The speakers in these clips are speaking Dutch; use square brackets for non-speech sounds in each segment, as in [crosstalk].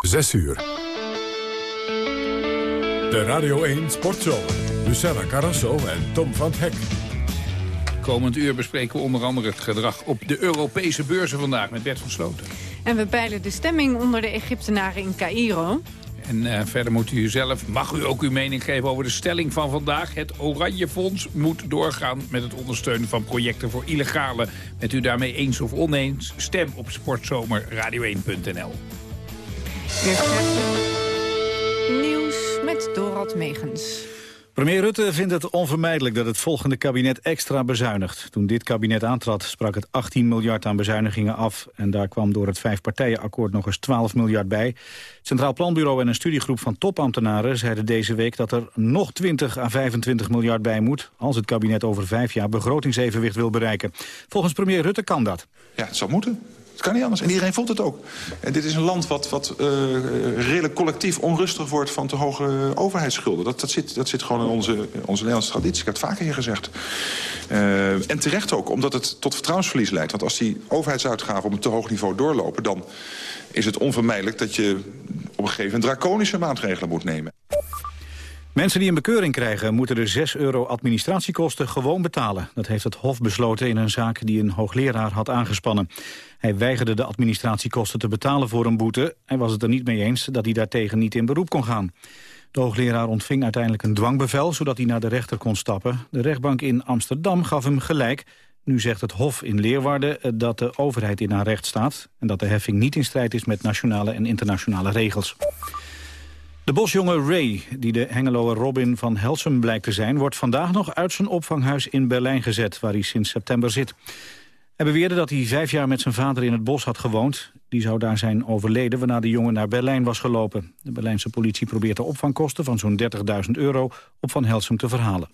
6 uur. De Radio 1 Sportshow. Luciana Carrasso en Tom van Hek. Komend uur bespreken we onder andere het gedrag op de Europese beurzen vandaag met Bert van Sloten. En we peilen de stemming onder de Egyptenaren in Cairo. En uh, verder moet u zelf, mag u ook uw mening geven over de stelling van vandaag. Het Oranje Fonds moet doorgaan met het ondersteunen van projecten voor illegale. Met u daarmee eens of oneens? Stem op sportzomerradio1.nl. Nieuws met Dorot Megens. Premier Rutte vindt het onvermijdelijk dat het volgende kabinet extra bezuinigt. Toen dit kabinet aantrad sprak het 18 miljard aan bezuinigingen af. En daar kwam door het vijfpartijenakkoord nog eens 12 miljard bij. Het Centraal Planbureau en een studiegroep van topambtenaren zeiden deze week dat er nog 20 à 25 miljard bij moet... als het kabinet over vijf jaar begrotingsevenwicht wil bereiken. Volgens premier Rutte kan dat. Ja, het zou moeten. Het kan niet anders. En iedereen voelt het ook. En dit is een land wat, wat uh, redelijk collectief onrustig wordt van te hoge overheidsschulden. Dat, dat, zit, dat zit gewoon in onze, onze Nederlandse traditie. Ik heb het vaker hier gezegd. Uh, en terecht ook, omdat het tot vertrouwensverlies leidt. Want als die overheidsuitgaven op een te hoog niveau doorlopen... dan is het onvermijdelijk dat je op een gegeven moment draconische maatregelen moet nemen. Mensen die een bekeuring krijgen moeten de 6 euro administratiekosten gewoon betalen. Dat heeft het Hof besloten in een zaak die een hoogleraar had aangespannen. Hij weigerde de administratiekosten te betalen voor een boete. Hij was het er niet mee eens dat hij daartegen niet in beroep kon gaan. De hoogleraar ontving uiteindelijk een dwangbevel... zodat hij naar de rechter kon stappen. De rechtbank in Amsterdam gaf hem gelijk. Nu zegt het Hof in Leeuwarden eh, dat de overheid in haar recht staat... en dat de heffing niet in strijd is met nationale en internationale regels. De bosjongen Ray, die de Hengeloer Robin van Helsum blijkt te zijn... wordt vandaag nog uit zijn opvanghuis in Berlijn gezet... waar hij sinds september zit. Hij beweerde dat hij vijf jaar met zijn vader in het bos had gewoond. Die zou daar zijn overleden waarna de jongen naar Berlijn was gelopen. De Berlijnse politie probeert de opvangkosten van zo'n 30.000 euro op Van Helsum te verhalen.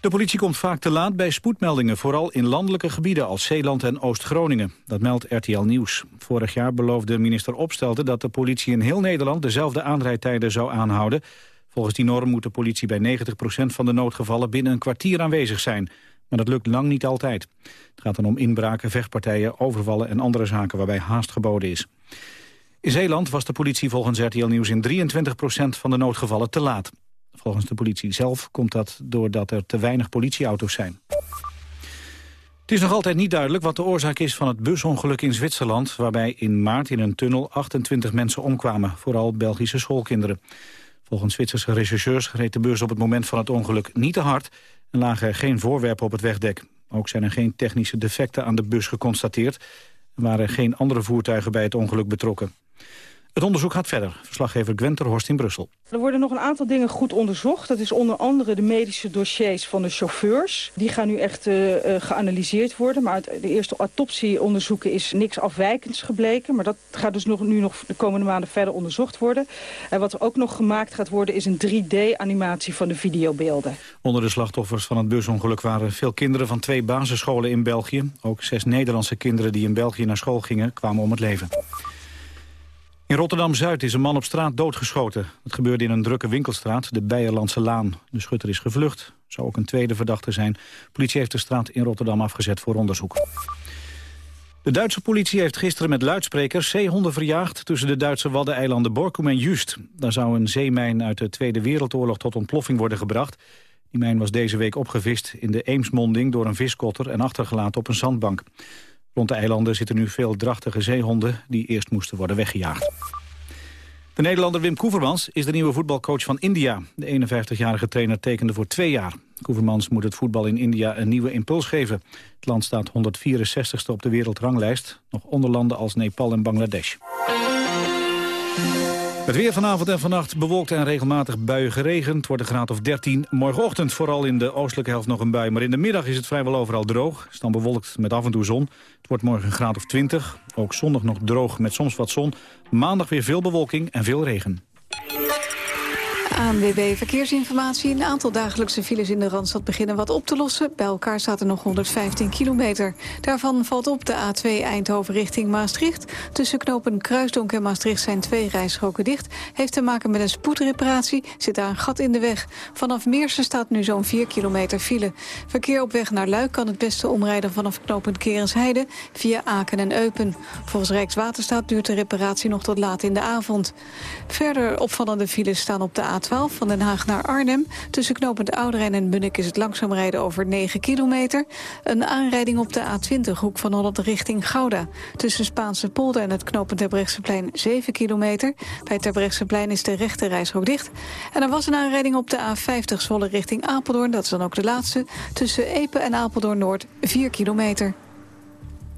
De politie komt vaak te laat bij spoedmeldingen, vooral in landelijke gebieden als Zeeland en Oost-Groningen. Dat meldt RTL Nieuws. Vorig jaar beloofde minister Opstelten dat de politie in heel Nederland dezelfde aanrijdtijden zou aanhouden. Volgens die norm moet de politie bij 90% van de noodgevallen binnen een kwartier aanwezig zijn. Maar dat lukt lang niet altijd. Het gaat dan om inbraken, vechtpartijen, overvallen en andere zaken waarbij haast geboden is. In Zeeland was de politie volgens RTL Nieuws in 23% van de noodgevallen te laat. Volgens de politie zelf komt dat doordat er te weinig politieauto's zijn. Het is nog altijd niet duidelijk wat de oorzaak is van het busongeluk in Zwitserland... waarbij in maart in een tunnel 28 mensen omkwamen, vooral Belgische schoolkinderen. Volgens Zwitserse rechercheurs reed de bus op het moment van het ongeluk niet te hard... en lagen er geen voorwerpen op het wegdek. Ook zijn er geen technische defecten aan de bus geconstateerd... en waren geen andere voertuigen bij het ongeluk betrokken. Het onderzoek gaat verder. Verslaggever Gwenter Horst in Brussel. Er worden nog een aantal dingen goed onderzocht. Dat is onder andere de medische dossiers van de chauffeurs. Die gaan nu echt uh, geanalyseerd worden. Maar uit de eerste autopsieonderzoeken is niks afwijkends gebleken. Maar dat gaat dus nog, nu nog de komende maanden verder onderzocht worden. En wat er ook nog gemaakt gaat worden is een 3D-animatie van de videobeelden. Onder de slachtoffers van het busongeluk waren veel kinderen van twee basisscholen in België. Ook zes Nederlandse kinderen die in België naar school gingen kwamen om het leven. In Rotterdam-Zuid is een man op straat doodgeschoten. Het gebeurde in een drukke winkelstraat, de Beierlandse Laan. De schutter is gevlucht. Zou ook een tweede verdachte zijn. De politie heeft de straat in Rotterdam afgezet voor onderzoek. De Duitse politie heeft gisteren met luidsprekers zeehonden verjaagd... tussen de Duitse waddeneilanden Borkum en Just. Daar zou een zeemijn uit de Tweede Wereldoorlog tot ontploffing worden gebracht. Die mijn was deze week opgevist in de Eemsmonding door een viskotter... en achtergelaten op een zandbank. Rond de eilanden zitten nu veel drachtige zeehonden die eerst moesten worden weggejaagd. De Nederlander Wim Koevermans is de nieuwe voetbalcoach van India. De 51-jarige trainer tekende voor twee jaar. Koevermans moet het voetbal in India een nieuwe impuls geven. Het land staat 164ste op de wereldranglijst. Nog onder landen als Nepal en Bangladesh. Het weer vanavond en vannacht bewolkt en regelmatig buien geregend. wordt een graad of 13. Morgenochtend vooral in de oostelijke helft nog een bui. Maar in de middag is het vrijwel overal droog. Het is dan bewolkt met af en toe zon. Het wordt morgen een graad of 20. Ook zondag nog droog met soms wat zon. Maandag weer veel bewolking en veel regen. ANWB Verkeersinformatie. Een aantal dagelijkse files in de Randstad beginnen wat op te lossen. Bij elkaar staat er nog 115 kilometer. Daarvan valt op de A2 Eindhoven richting Maastricht. Tussen knopen Kruisdonk en Maastricht zijn twee rijstroken dicht. Heeft te maken met een spoedreparatie. Zit daar een gat in de weg. Vanaf Meersen staat nu zo'n 4 kilometer file. Verkeer op weg naar Luik kan het beste omrijden vanaf knooppunt Kerensheide... via Aken en Eupen. Volgens Rijkswaterstaat duurt de reparatie nog tot laat in de avond. Verder opvallende files staan op de A2 van Den Haag naar Arnhem. Tussen knooppunt Ouderijn en Bunnik is het langzaam rijden over 9 kilometer. Een aanrijding op de A20, hoek van Holland richting Gouda. Tussen Spaanse polder en het knooppunt Terbrechtseplein 7 kilometer. Bij Terbrechtseplein is de rechte reisrook dicht. En er was een aanrijding op de A50 Zwolle richting Apeldoorn. Dat is dan ook de laatste. Tussen Epe en Apeldoorn Noord 4 kilometer.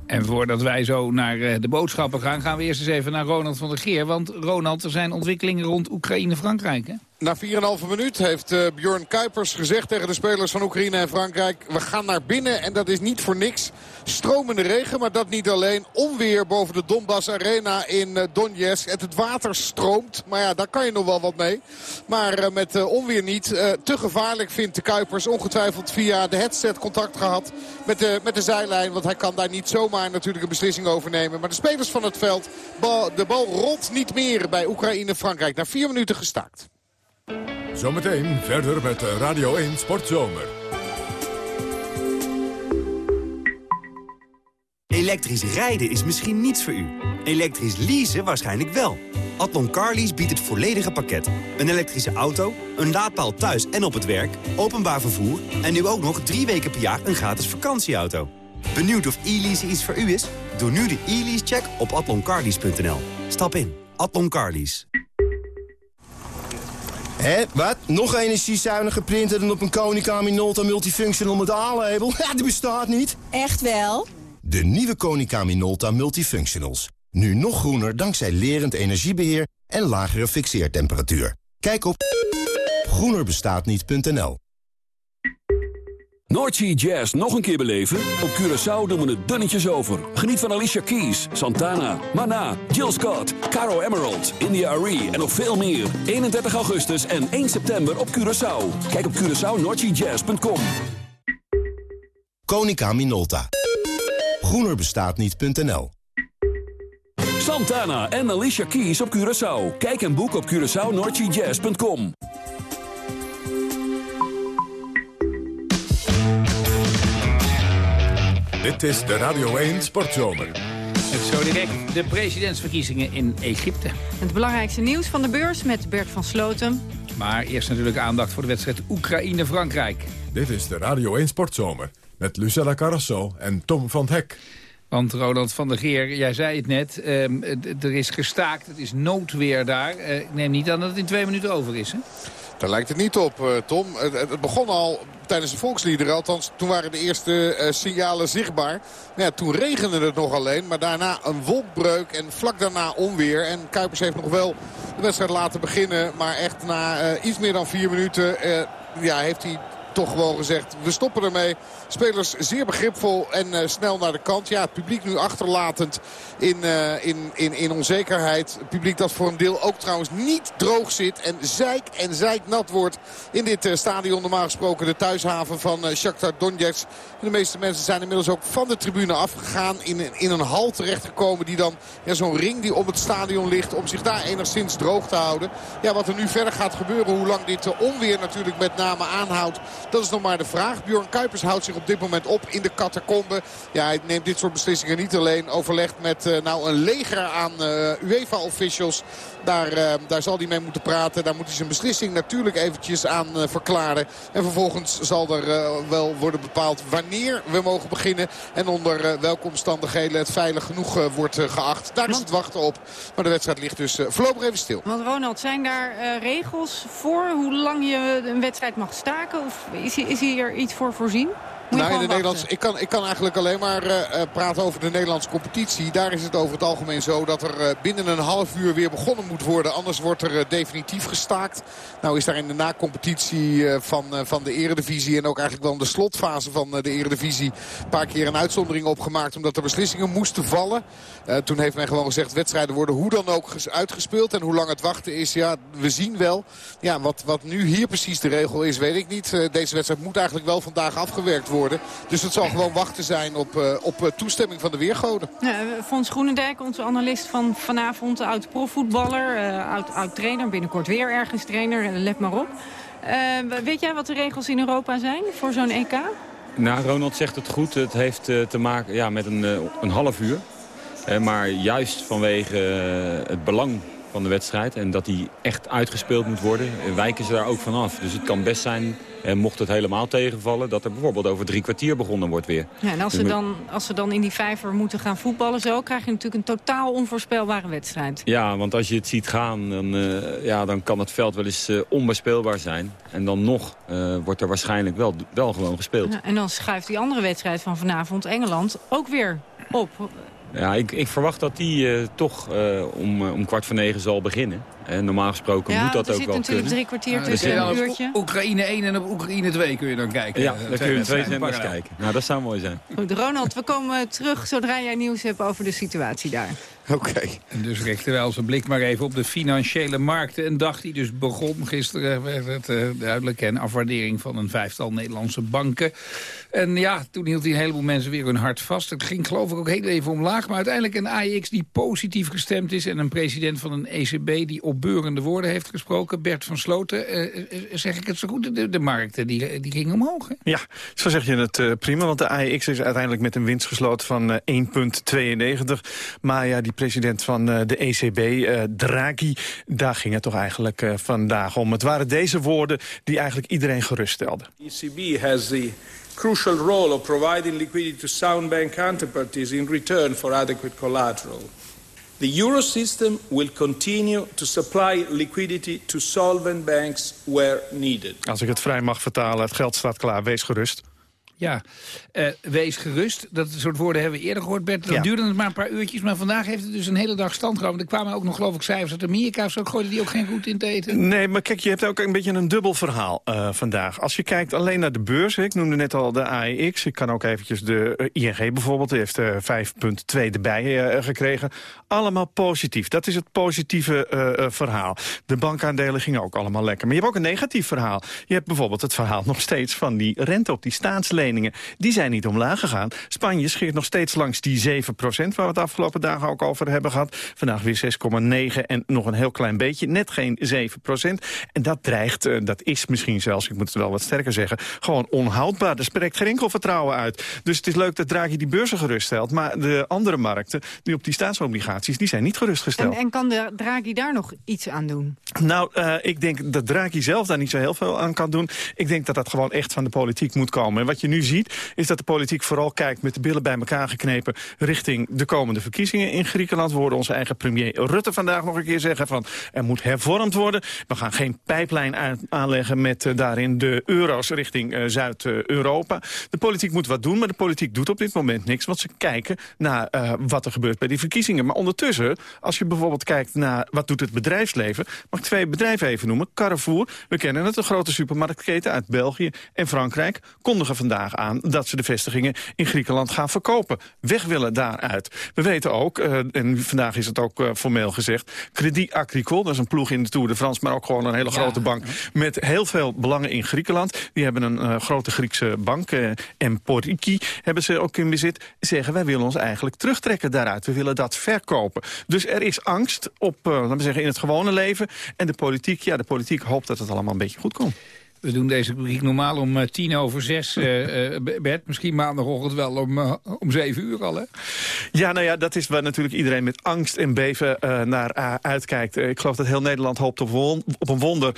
En voordat wij zo naar eh, de boodschappen gaan... gaan we eerst eens even naar Ronald van der Geer. Want Ronald, er zijn ontwikkelingen rond Oekraïne-Frankrijk? Na 4,5 minuut heeft uh, Björn Kuipers gezegd tegen de spelers van Oekraïne en Frankrijk... we gaan naar binnen en dat is niet voor niks. Stromende regen, maar dat niet alleen. Onweer boven de Donbass Arena in uh, Donetsk. Het, het water stroomt, maar ja, daar kan je nog wel wat mee. Maar uh, met onweer niet. te gevaarlijk vindt de Kuipers. Ongetwijfeld via de headset contact gehad met de, met de zijlijn. Want hij kan daar niet zomaar natuurlijk een beslissing over nemen. Maar de spelers van het veld, bal, de bal rolt niet meer bij Oekraïne-Frankrijk. Na vier minuten gestaakt. Zometeen verder met Radio 1 Sportzomer. Elektrisch rijden is misschien niets voor u. Elektrisch leasen waarschijnlijk wel. Adlon Carlease biedt het volledige pakket. Een elektrische auto, een laadpaal thuis en op het werk, openbaar vervoer... en nu ook nog drie weken per jaar een gratis vakantieauto. Benieuwd of e-lease iets voor u is? Doe nu de e-lease-check op atloncarlease.nl. Stap in. Adlon Carlease. Hé, wat? Nog energiezuiniger printer dan op een Konica Minolta Multifunctional met A-label? [laughs] Ja, die bestaat niet. Echt wel? De nieuwe Konica Minolta Multifunctionals. Nu nog groener dankzij lerend energiebeheer en lagere fixeertemperatuur. Kijk op groenerbestaatniet.nl Noordsea Jazz nog een keer beleven? Op Curaçao doen we het dunnetjes over. Geniet van Alicia Keys, Santana, Mana, Jill Scott, Caro Emerald, India Arie en nog veel meer. 31 augustus en 1 september op Curaçao. Kijk op CuraçaoNoordseaJazz.com Konica Minolta. Groenerbestaatniet.nl Santana en Alicia Keys op Curaçao. Kijk en boek op CuraçaoNoordseaJazz.com Dit is de Radio 1 Sportzomer. Met zo direct de presidentsverkiezingen in Egypte. Het belangrijkste nieuws van de beurs met Bert van Sloten. Maar eerst natuurlijk aandacht voor de wedstrijd Oekraïne-Frankrijk. Dit is de Radio 1 Sportzomer met Lucella Carrasso en Tom van Hek. Want Ronald van der Geer, jij zei het net, um, er is gestaakt, het is noodweer daar. Uh, ik neem niet aan dat het in twee minuten over is, hè? Daar lijkt het niet op, uh, Tom. Het, het, begon al tijdens de volksliederen. Althans, toen waren de eerste uh, signalen zichtbaar. Ja, toen regende het nog alleen. Maar daarna een wolkbreuk en vlak daarna onweer. En Kuipers heeft nog wel de wedstrijd laten beginnen. Maar echt na uh, iets meer dan vier minuten ja, heeft hij toch gewoon gezegd, we stoppen ermee. Spelers zeer begripvol en uh, snel naar de kant. Ja, het publiek nu achterlatend in, uh, in, in, in onzekerheid. Het publiek dat voor een deel ook trouwens niet droog zit. En zeik en zeik nat wordt in dit uh, stadion. Normaal gesproken de thuishaven van uh, Shakhtar Donetsk. De meeste mensen zijn inmiddels ook van de tribune afgegaan. In, in een hal terechtgekomen die dan ja, zo'n ring die om het stadion ligt. Om zich daar enigszins droog te houden. Ja, wat er nu verder gaat gebeuren. Hoe lang dit onweer natuurlijk met name aanhoudt. Dat is nog maar de vraag. Bjorn Kuipers houdt zich op dit moment op in de catacombe. Ja, hij neemt dit soort beslissingen niet alleen. Overlegt met uh, nou een leger aan uh, UEFA-officials. Daar, uh, daar zal hij mee moeten praten. Daar moet hij zijn beslissing natuurlijk eventjes aan verklaren. En vervolgens zal er wel worden bepaald wanneer we mogen beginnen. En onder welke omstandigheden het veilig genoeg wordt geacht. Daar is het wachten op. Maar de wedstrijd ligt dus voorlopig even stil. Want Ronald, zijn daar regels voor hoe lang je een wedstrijd mag staken? Of is, is hier iets voor voorzien? Nou, in de Nederlands, ik, kan, ik kan eigenlijk alleen maar uh, praten over de Nederlandse competitie. Daar is het over het algemeen zo dat er uh, binnen een half uur weer begonnen moet worden. Anders wordt er definitief gestaakt. Nou is daar in de na-competitie van, van de eredivisie en ook eigenlijk wel in de slotfase van de eredivisie... een paar keer een uitzondering opgemaakt omdat er beslissingen moesten vallen. toen heeft men gewoon gezegd wedstrijden worden hoe dan ook uitgespeeld. En hoe lang het wachten is, ja, we zien wel. Ja, wat, wat nu hier precies de regel is, weet ik niet. deze wedstrijd moet eigenlijk wel vandaag afgewerkt worden. Dus het zal gewoon wachten zijn op, uh, op uh, toestemming van de weergoden. Ja, Fons Groenendijk, onze analist van vanavond, oud-profvoetballer, uh, oud-trainer, binnenkort weer ergens trainer, let maar op. weet jij wat de regels in Europa zijn voor zo'n EK? Nou, Ronald zegt het goed. Het heeft te maken ja, met een, een half uur. maar juist vanwege het belang van de wedstrijd. En dat die echt uitgespeeld moet worden. Wijken ze daar ook vanaf. Dus het kan best zijn, en mocht het helemaal tegenvallen... dat er bijvoorbeeld over drie kwartier begonnen wordt weer. Ja, en als, ze dus dan, als ze dan in die vijver moeten gaan voetballen zo... krijg je natuurlijk een totaal onvoorspelbare wedstrijd. Ja, want als je het ziet gaan, dan, uh, ja, dan kan het veld wel eens uh, onbespeelbaar zijn. En dan nog uh, wordt er waarschijnlijk wel, wel gewoon gespeeld. Ja, en dan schuift die andere wedstrijd van vanavond, Engeland, ook weer op. Ja, ik, ik verwacht dat die uh, toch uh, om, uh, om kwart voor negen zal beginnen. En normaal gesproken ja, moet dat ook wel kunnen. er zit natuurlijk drie kwartier ja, tussen een uurtje. Oekraïne 1 en op Oekraïne 2 kun je dan kijken. Ja, daar kun je twee zenders kijken. Nou, dat zou mooi zijn. Goed, Ronald, we komen terug zodra jij nieuws hebt over de situatie daar. [laughs] Oké. En dus richten wij onze blik maar even op de financiële markten. Een dag die dus begon. Gisteren werd het uh, duidelijk. En afwaardering van een vijftal Nederlandse banken. En ja, toen hield een heleboel mensen weer hun hart vast. Het ging geloof ik ook heel even omlaag. Maar uiteindelijk een AEX die positief gestemd is. En een president van een ECB die opbeurende woorden heeft gesproken. Bert van Sloten, uh, zeg ik het zo goed? De, de markten die, die gingen omhoog. Hè? Ja, zo zeg je het uh, prima. Want de AEX is uiteindelijk met een winst gesloten van 1,92. Maar ja, die president van uh, de ECB, uh, Draghi, daar ging het toch eigenlijk uh, vandaag om. Het waren deze woorden die eigenlijk iedereen geruststelden. The ECB has the crucial role of providing liquidity to sound bank counterparties in return for adequate collateral. The euro system will continue to supply liquidity to solvent banks where needed. Als ik het vrij mag vertalen, het geld staat klaar, wees gerust. Ja, uh, wees gerust. Dat soort woorden hebben we eerder gehoord, Bert. Ja. duurde het maar een paar uurtjes. Maar vandaag heeft het dus een hele dag stand gehouden. Er kwamen ook nog, geloof ik, cijfers uit Amerika. Zo gooiden die ook geen goed in te eten. Nee, maar kijk, je hebt ook een beetje een dubbel verhaal uh, vandaag. Als je kijkt alleen naar de beurs. Ik noemde net al de AEX. Ik kan ook eventjes de uh, ING bijvoorbeeld. Die heeft 5,2 erbij gekregen. Allemaal positief. Dat is het positieve verhaal. De bankaandelen gingen ook allemaal lekker. Maar je hebt ook een negatief verhaal. Je hebt bijvoorbeeld het verhaal [laughs] nog steeds van die rente op die staatslening die zijn niet omlaag gegaan. Spanje scheert nog steeds langs die 7% waar we het afgelopen dagen ook over hebben gehad. Vandaag weer 6,9 en nog een heel klein beetje. Net geen 7% En dat dreigt, uh, dat is misschien zelfs, ik moet het wel wat sterker zeggen... gewoon onhoudbaar. Er spreekt geen enkel vertrouwen uit. Dus het is leuk dat Draghi die beurzen geruststelt. Maar de andere markten, die op die staatsobligaties... die zijn niet gerustgesteld. En, en kan de Draghi daar nog iets aan doen? Nou, uh, ik denk dat Draghi zelf daar niet zo heel veel aan kan doen. Ik denk dat dat gewoon echt van de politiek moet komen. En wat je nu ziet, is dat de politiek vooral kijkt met de billen bij elkaar geknepen richting de komende verkiezingen in Griekenland. We hoorden onze eigen premier Rutte vandaag nog een keer zeggen van er moet hervormd worden. We gaan geen pijplijn aanleggen met uh, daarin de euro's richting uh, Zuid-Europa. De politiek moet wat doen, maar de politiek doet op dit moment niks, want ze kijken naar uh, wat er gebeurt bij die verkiezingen. Maar ondertussen, als je bijvoorbeeld kijkt naar wat doet het bedrijfsleven, mag ik twee bedrijven even noemen. Carrefour, we kennen het, een grote supermarktketen uit België en Frankrijk, kondigen vandaag aan dat ze de vestigingen in Griekenland gaan verkopen. Weg willen daaruit. We weten ook, uh, en vandaag is het ook uh, formeel gezegd... Credit Agricole, dat is een ploeg in de Tour de France... maar ook gewoon een hele ja. grote bank met heel veel belangen in Griekenland. Die hebben een uh, grote Griekse bank, Emporiki, hebben ze ook in bezit. Zeggen, wij willen ons eigenlijk terugtrekken daaruit. We willen dat verkopen. Dus er is angst op, laten we zeggen, in het gewone leven. En de politiek, ja, de politiek hoopt dat het allemaal een beetje goed komt. We doen deze rubriek normaal om uh, tien over zes, uh, Bert. Misschien maandagochtend wel om, uh, om zeven uur al, hè? Ja, nou ja, dat is waar natuurlijk iedereen met angst en beven naar uitkijkt. ik geloof dat heel Nederland hoopt op, op een wonder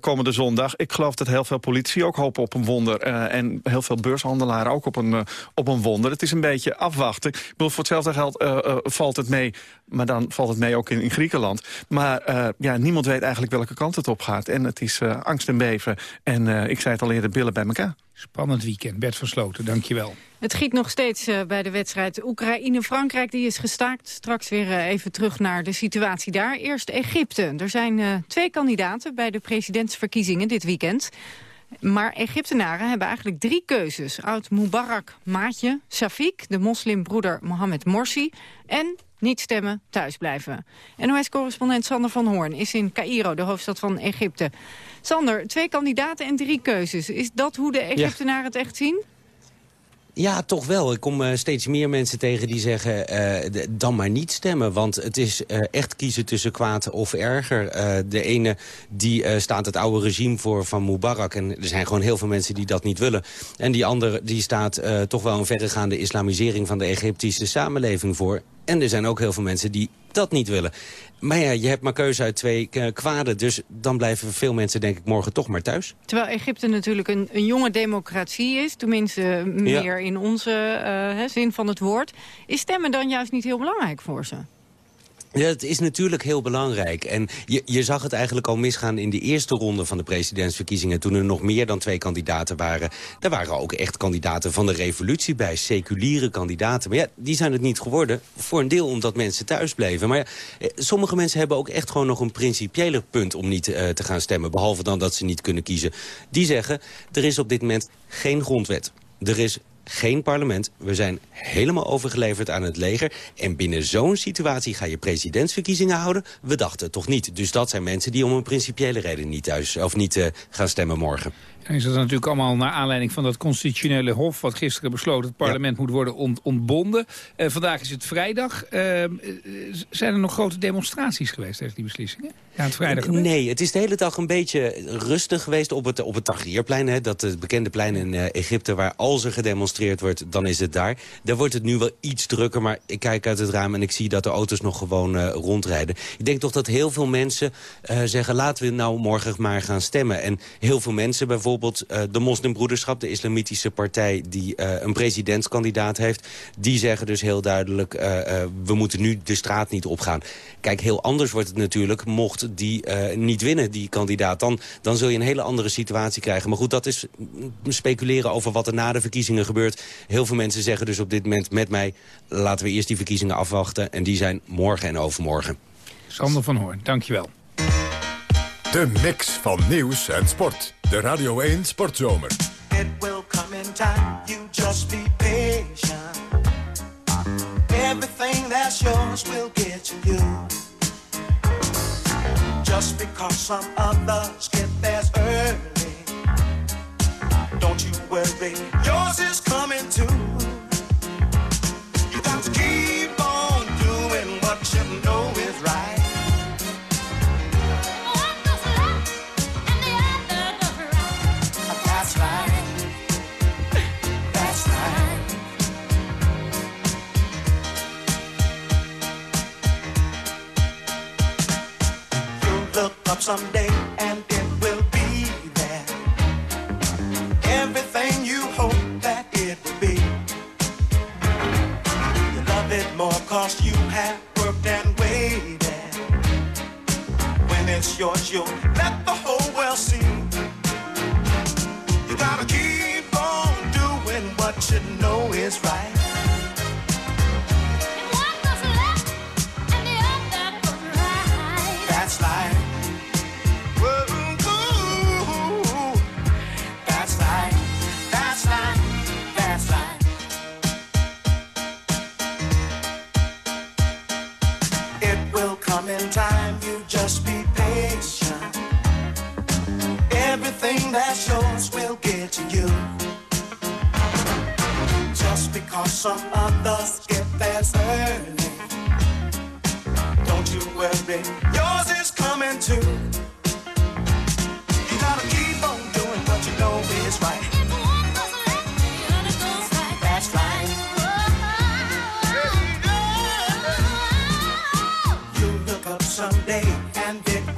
komende zondag. Ik geloof dat heel veel politici ook hopen op een wonder. en heel veel beurshandelaren ook op een, op een wonder. Het is een beetje afwachten. Ik bedoel, voor hetzelfde geld valt het mee. Maar dan valt het mee ook in, in Griekenland. Maar ja, niemand weet eigenlijk welke kant het op gaat. En het is angst en beven En uh, ik zei het al eerder, billen bij elkaar. Spannend weekend. Bert Versloten, dankjewel. Het giet nog steeds uh, bij de wedstrijd Oekraïne-Frankrijk. Die is gestaakt. Straks weer uh, even terug naar de situatie daar. Eerst Egypte. Er zijn twee kandidaten bij de presidentsverkiezingen dit weekend. Maar Egyptenaren hebben eigenlijk drie keuzes. Oud-Mubarak maatje, Safik, de moslimbroeder Mohammed Morsi... en niet stemmen, thuisblijven. NOS-correspondent Sander van Hoorn is in Cairo, de hoofdstad van Egypte. Sander, twee kandidaten en drie keuzes. Is dat hoe de Egyptenaren het echt zien? Ja, toch wel. Ik kom uh, steeds meer mensen tegen die zeggen... Uh, dan maar niet stemmen, want het is uh, echt kiezen tussen kwaad of erger. de ene die staat het oude regime voor van Mubarak... en er zijn gewoon heel veel mensen die dat niet willen. En die andere die staat toch wel een verregaande islamisering... van de Egyptische samenleving voor. En er zijn ook heel veel mensen die dat niet willen. Maar ja, je hebt maar keuze uit twee uh, kwaden. Dus dan blijven veel mensen denk ik morgen toch maar thuis. Terwijl Egypte natuurlijk een, een jonge democratie is. Tenminste meer in onze uh, zin van het woord. Is stemmen dan juist niet heel belangrijk voor ze? Ja, het is natuurlijk heel belangrijk. En je, je zag het eigenlijk al misgaan in de eerste ronde van de presidentsverkiezingen... toen er nog meer dan twee kandidaten waren. Daar waren ook echt kandidaten van de revolutie bij, seculiere kandidaten. Maar ja, die zijn het niet geworden. Voor een deel omdat mensen thuis bleven. Maar ja, eh, sommige mensen hebben ook echt gewoon nog een principiëler punt... om niet uh, te gaan stemmen, behalve dan dat ze niet kunnen kiezen. Die zeggen, er is op dit moment geen grondwet. Er is geen parlement. We zijn helemaal overgeleverd aan het leger. En binnen zo'n situatie ga je presidentsverkiezingen houden? We dachten toch niet. Dus dat zijn mensen die om een principiële reden niet thuis of niet uh, gaan stemmen morgen. Is dat natuurlijk allemaal naar aanleiding van dat constitutionele hof... wat gisteren besloten het parlement moet worden ont ontbonden. Uh, vandaag is het vrijdag. Uh, zijn er nog grote demonstraties geweest tegen die beslissingen? Ja, het vrijdag nee, het is de hele dag een beetje rustig geweest op het, op het Tahrirplein. Hè, dat het bekende plein in uh, Egypte waar als er gedemonstreerd wordt, dan is het daar. Daar wordt het nu wel iets drukker, maar ik kijk uit het raam... en ik zie dat de auto's nog gewoon rondrijden. Ik denk toch dat heel veel mensen zeggen... laten we nou morgen maar gaan stemmen. En heel veel mensen bijvoorbeeld bijvoorbeeld uh, de moslimbroederschap, de islamitische partij... die uh, een presidentskandidaat heeft, die zeggen dus heel duidelijk... Uh, we moeten nu de straat niet opgaan. Kijk, heel anders wordt het natuurlijk mocht die niet winnen, die kandidaat. Dan, dan zul je een hele andere situatie krijgen. Maar goed, dat is speculeren over wat er na de verkiezingen gebeurt. Heel veel mensen zeggen dus op dit moment met mij... laten we eerst die verkiezingen afwachten. En die zijn morgen en overmorgen. Sander van Hoorn, dankjewel. De mix van nieuws en sport. De Radio 1 Sportzomer. It will come in time, you just be patient. Everything that's yours will get to you. Just because some others get theirs early. Don't you worry, yours is coming someday and it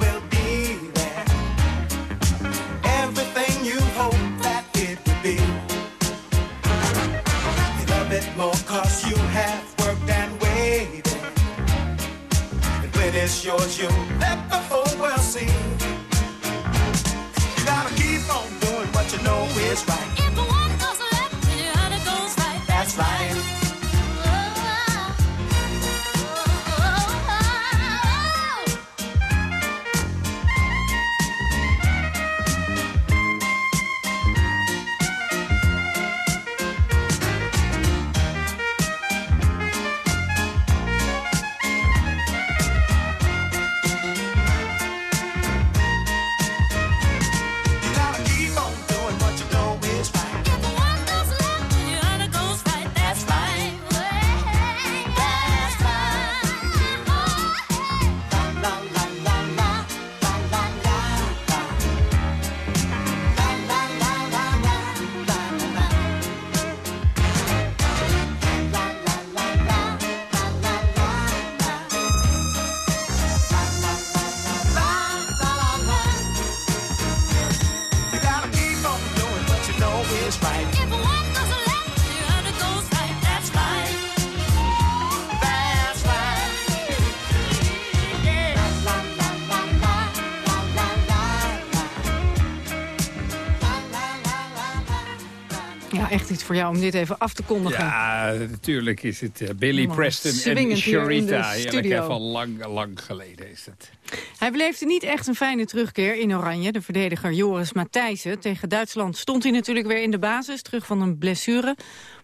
voor jou om dit even af te kondigen. Ja, natuurlijk is het eh, Billy. Preston en Sharita. Heerlijk, van lang, lang geleden is het. Hij beleefde niet echt een fijne terugkeer in Oranje. De verdediger Joris Matthijssen. Tegen Duitsland stond hij natuurlijk weer in de basis, terug van een blessure.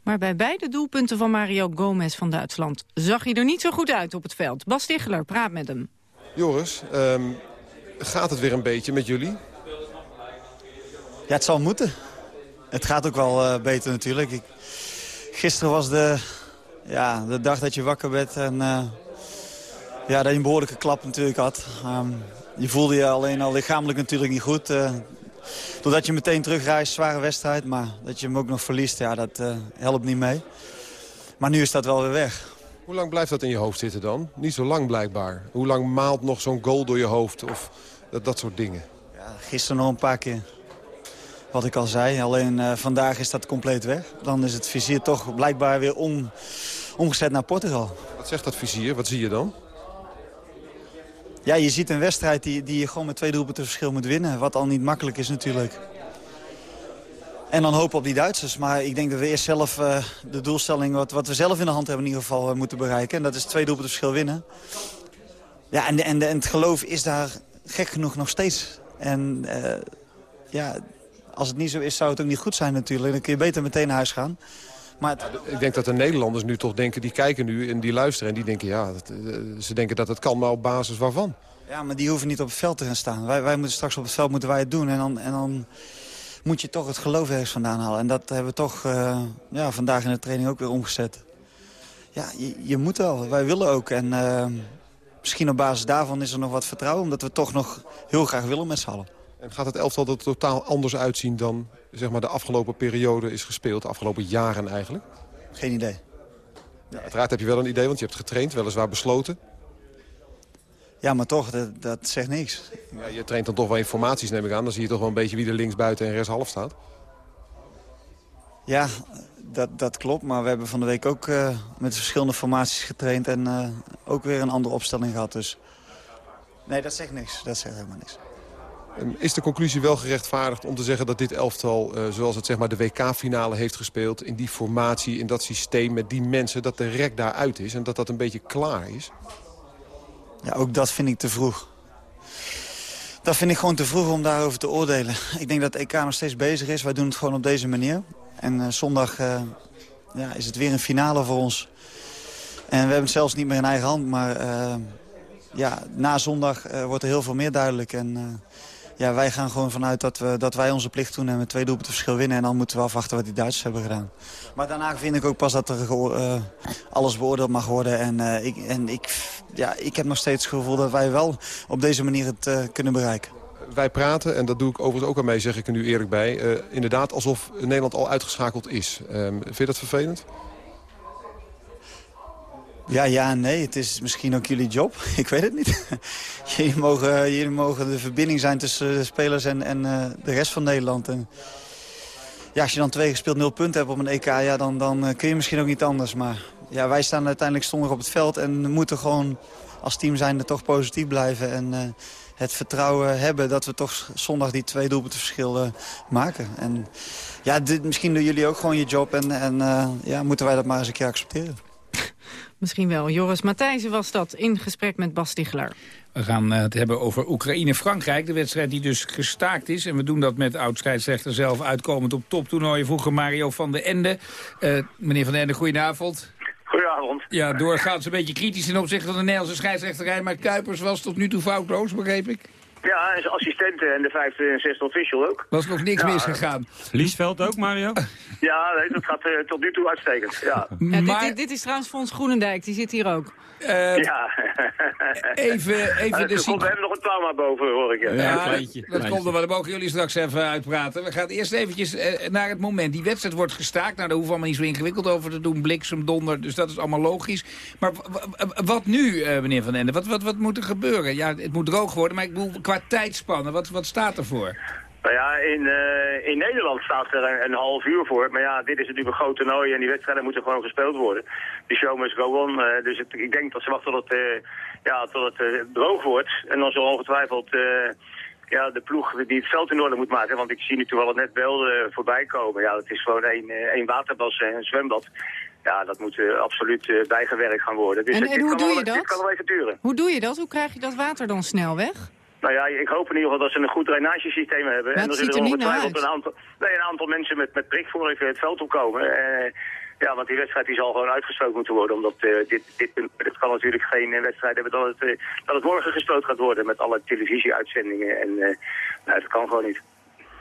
Maar bij beide doelpunten van Mario Gomez van Duitsland... zag hij er niet zo goed uit op het veld. Bas Ticheler praat met hem. Joris, ehm, gaat het weer een beetje met jullie? Ja, het zal moeten. Het gaat ook wel eh, beter natuurlijk. Ik, gisteren was de, ja, de dag dat je wakker werd en eh, ja, dat je een behoorlijke klap natuurlijk had. Ehm, je voelde je alleen al lichamelijk natuurlijk niet goed. eh, doordat je meteen terugreist, zware wedstrijd. Maar dat je hem ook nog verliest, ja, dat helpt niet mee. Maar nu is dat wel weer weg. Hoe lang blijft dat in je hoofd zitten dan? Niet zo lang blijkbaar. Hoe lang maalt nog zo'n goal door je hoofd of dat, dat soort dingen? Ja, gisteren nog een paar keer. Wat ik al zei, alleen eh, vandaag is dat compleet weg. Dan is het vizier toch blijkbaar weer om, omgezet naar Portugal. Wat zegt dat vizier? Wat zie je dan? Ja, je ziet een wedstrijd die, die je gewoon met twee doelpunten verschil moet winnen. Wat al niet makkelijk is natuurlijk. En dan hopen op die Duitsers. Maar ik denk dat we eerst zelf eh, de doelstelling... Wat, wat we zelf in de hand hebben in ieder geval eh, moeten bereiken. En dat is twee doelpunten verschil winnen. Ja, en, de, en, de, en het geloof is daar gek genoeg nog steeds. En ja, als het niet zo is, zou het ook niet goed zijn natuurlijk. Dan kun je beter meteen naar huis gaan. Maar het- Ik denk dat de Nederlanders nu toch denken, die kijken nu en die luisteren... en die denken, ja, dat, eh, ze denken dat het kan, maar op basis waarvan? Ja, maar die hoeven niet op het veld te gaan staan. Wij, wij moeten straks op het veld moeten wij het doen. En dan, en dan moet je toch het geloof ergens vandaan halen. En dat hebben we toch eh, ja, vandaag in de training ook weer omgezet. Ja, je, je moet wel. Wij willen ook. En eh, misschien op basis daarvan is er nog wat vertrouwen. Omdat we toch nog heel graag willen met z'n allen. En gaat het elftal er totaal anders uitzien dan zeg maar, de afgelopen periode is gespeeld? De afgelopen jaren eigenlijk? Geen idee. Ja, uiteraard heb je wel een idee, want je hebt getraind, weliswaar besloten. Ja, maar toch, dat, dat zegt niks. Ja, je traint dan toch wel informaties, neem ik aan. Dan zie je toch wel een beetje wie er links buiten en rechts half staat. Ja, dat, dat klopt. Maar we hebben van de week ook eh, met verschillende formaties getraind. En eh, ook weer een andere opstelling gehad. Dus nee, dat zegt niks. Dat zegt helemaal niks. Ehm, Is de conclusie wel gerechtvaardigd om te zeggen dat dit elftal... eh, zoals het zeg maar, de WK-finale heeft gespeeld... in die formatie, in dat systeem, met die mensen... dat de rek daaruit is en dat dat een beetje klaar is? Ja, ook dat vind ik te vroeg. Dat vind ik gewoon te vroeg om daarover te oordelen. Ik denk dat de EK nog steeds bezig is. Wij doen het gewoon op deze manier. En eh, zondag eh, ja, is het weer een finale voor ons. En we hebben het zelfs niet meer in eigen hand. Maar ja, na zondag wordt er heel veel meer duidelijk. En ja, wij gaan gewoon vanuit dat, we, dat wij onze plicht doen... en met twee doelpunten verschil winnen. En dan moeten we afwachten wat die Duitsers hebben gedaan. Maar daarna vind ik ook pas dat er eh, alles beoordeeld mag worden. En, eh, ik, en ik, ja, ik heb nog steeds het gevoel dat wij wel op deze manier het eh, kunnen bereiken. Wij praten, en dat doe ik overigens ook aan mij, zeg ik er nu eerlijk bij... inderdaad alsof Nederland al uitgeschakeld is. Ehm, vind je dat vervelend? Ja, ja nee. Het is misschien ook jullie job. [laughs] Ik weet het niet. [laughs] jullie, mogen, jullie mogen de verbinding zijn tussen de spelers en, en eh, de rest van Nederland. En, ja, als je dan twee gespeeld nul punten hebt op een EK, ja, dan, dan eh, kun je misschien ook niet anders. Maar ja, wij staan uiteindelijk zondag op het veld en moeten gewoon als team zijn toch positief blijven. En eh, het vertrouwen hebben dat we toch zondag die twee doelpunten verschil eh, maken. En ja, dit, misschien doen jullie ook gewoon je job en, en eh, ja, moeten wij dat maar eens een keer accepteren. Misschien wel. Joris Matthijssen was dat in gesprek met Bas Tichelaar. We gaan eh, het hebben over Oekraïne-Frankrijk. De wedstrijd die dus gestaakt is. En we doen dat met oud-scheidsrechter zelf uitkomend op toptoernooien. Vroeger Mario van den Ende. Eh, meneer van den Ende, goedenavond. Goedenavond. Ja, doorgaans een beetje kritisch ten opzichte van de Nederlandse scheidsrechterij. Maar Kuipers was tot nu toe foutloos, begreep ik. Ja, en zijn assistenten en de vijfde en zesde official ook. Was nog niks Ja. misgegaan. Liesveld ook, Mario? Ja, nee, dat gaat eh, tot nu toe uitstekend. Ja. Ja, dit, dit, dit is trouwens Fons Groenendijk, die zit hier ook. ja. even, [laughs] even Er de komt hem nog een trauma boven, hoor ik. Ja, dat komt er wel. Dat mogen jullie straks even uitpraten. We gaan eerst eventjes eh, naar het moment. Die wedstrijd wordt gestaakt. Nou, daar hoeven we allemaal niet zo ingewikkeld over te doen. Bliksem, donder, dus dat is allemaal logisch. Maar wat nu, eh, meneer Van Ende? Wat, wat, wat moet er gebeuren? Ja, het moet droog worden, maar ik bedoel, qua tijdspannen, wat, wat staat er voor? Nou ja, in, eh, in Nederland staat er een, een half uur voor. Maar ja, dit is natuurlijk een groot toernooi en die wedstrijden moeten gewoon gespeeld worden. De show must go on. eh, dus het- ik denk dat ze wachten tot het, eh, ja, tot het droog wordt. En dan zal ongetwijfeld eh, ja, de ploeg die het veld in orde moet maken. Want ik zie nu toevallig net beelden voorbij komen. Ja, het is gewoon één, één waterbas en een zwembad. Ja, dat moet absoluut bijgewerkt gaan worden. Dus En- het- en dit hoe kan doe wel- je Dit dat? kan wel even duren. Hoe doe je dat? Hoe krijg je dat water dan snel weg? Nou ja, ik hoop in ieder geval dat ze een goed drainagesysteem hebben. Maar en er ziet zitten er niet naar ongetwijfeld een aantal, nee, een aantal mensen met, met prik voor even het veld opkomen. Eh, ja, want die wedstrijd die zal gewoon uitgesproken moeten worden. Omdat eh, dit, dit, dit kan natuurlijk geen eh, wedstrijd hebben dat het, dat het morgen gespeeld gaat worden. Met alle televisieuitzendingen. En eh, nou, dat kan gewoon niet.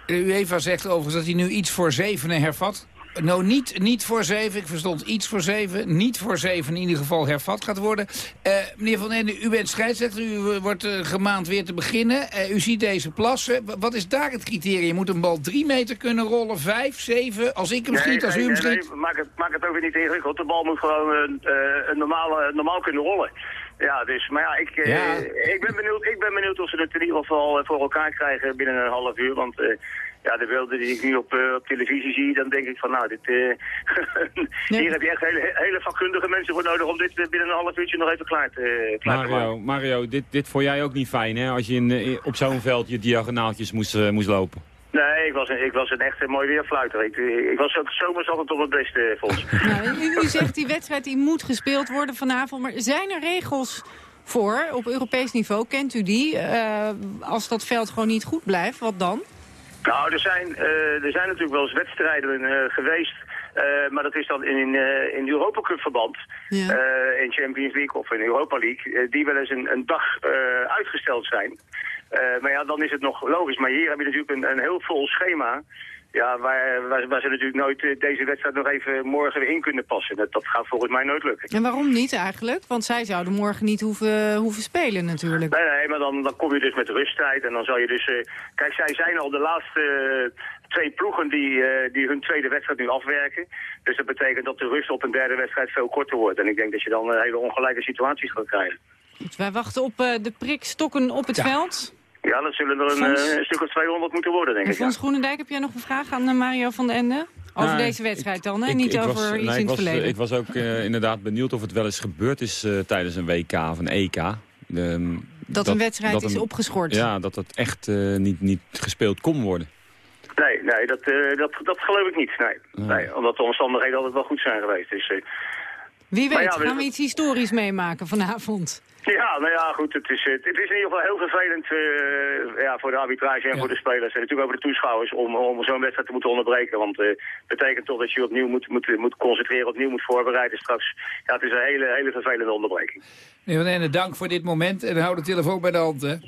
De UEFA zegt overigens dat hij nu iets voor zevenen hervat. Nou, niet, niet voor zeven, ik verstond iets voor zeven. Niet voor zeven in ieder geval hervat gaat worden. Eh, meneer Van Ende, u bent scheidsrechter, u eh, wordt eh, gemaand weer te beginnen. U ziet deze plassen. Wat is daar het criterium? Moet een bal drie meter kunnen rollen, vijf, zeven? Als ik hem Nee, schiet, als u hem nee, schiet? nee, maak, het, maak het ook weer niet ingewikkeld. De bal moet gewoon een normale, normaal kunnen rollen. Ja, dus, maar ja, ik, Ja. ik, ben benieuwd, ik ben benieuwd of ze het in ieder geval voor elkaar krijgen binnen een half uur. Want ja, de beelden die ik nu op, eh, op televisie zie, dan denk ik van nou, dit, eh, [laughs] hier heb je echt hele, hele vakkundige mensen voor nodig om dit eh, binnen een half uurtje nog even klaar te, klaar te maken. Mario, Mario dit, dit vond jij ook niet fijn, hè? Als je in, op zo'n veld je diagonaaltjes moest, moest lopen. Nee, ik was, een, ik was een echt mooi weerfluiter. Ik, ik was ook zomers altijd op het beste, volgens [laughs] Nou, u, u zegt die wedstrijd die moet gespeeld worden vanavond. Maar zijn er regels voor op Europees niveau? Kent u die? Als dat veld gewoon niet goed blijft, wat dan? Nou, er zijn, eh, er zijn natuurlijk wel eens wedstrijden eh, geweest. eh, maar dat is dan in, in Europa Cup verband. Ja. in Champions League of in Europa League. die wel eens een, een dag uitgesteld zijn. Maar ja, dan is het nog logisch. Maar hier heb je natuurlijk een, een heel vol schema. Ja, waar, waar, waar ze natuurlijk nooit eh, deze wedstrijd nog even morgen weer in kunnen passen. Dat, dat gaat volgens mij nooit lukken. En waarom niet eigenlijk? Want zij zouden morgen niet hoeven, hoeven spelen natuurlijk. Nee, nee, maar dan, dan kom je dus met rusttijd en dan zal je dus... eh, kijk, zij zijn al de laatste eh, twee ploegen die, eh, die hun tweede wedstrijd nu afwerken. Dus dat betekent dat de rust op een derde wedstrijd veel korter wordt. En ik denk dat je dan hele ongelijke situaties gaat krijgen. Goed, wij wachten op eh, de prikstokken op het veld. Ja, dat zullen er een, Fons? eh, een stuk of 200 moeten worden, denk En ik. ja. Fons Groenendijk, heb jij nog een vraag aan eh, Mario van den Ende? Over Nou, deze wedstrijd dan, hè? Ik- niet ik over was, iets nee, in ik het was, verleden. Ik was ook eh, inderdaad benieuwd of het wel eens gebeurd is eh, tijdens een WK of een EK. Ehm, Dat een wedstrijd is een- opgeschort. Ja, dat dat echt eh, niet, niet gespeeld kon worden. Nee, nee dat, eh, dat, dat geloof ik niet. Nee. nee, omdat de omstandigheden altijd wel goed zijn geweest. Dus, eh, Wie weet, ja, we- gaan we iets historisch meemaken vanavond? Ja, nou ja, goed. Het is, eh, het is in ieder geval heel vervelend eh, ja, voor de arbitrage en voor de spelers. En natuurlijk ook voor de toeschouwers om, om zo'n wedstrijd te moeten onderbreken. Want het betekent toch dat je opnieuw moet, moet, moet concentreren, opnieuw moet voorbereiden straks. Ja, het is een hele, hele vervelende onderbreking. Meneer Van Ende, dank voor dit moment. En hou de telefoon bij de hand, hè? [laughs]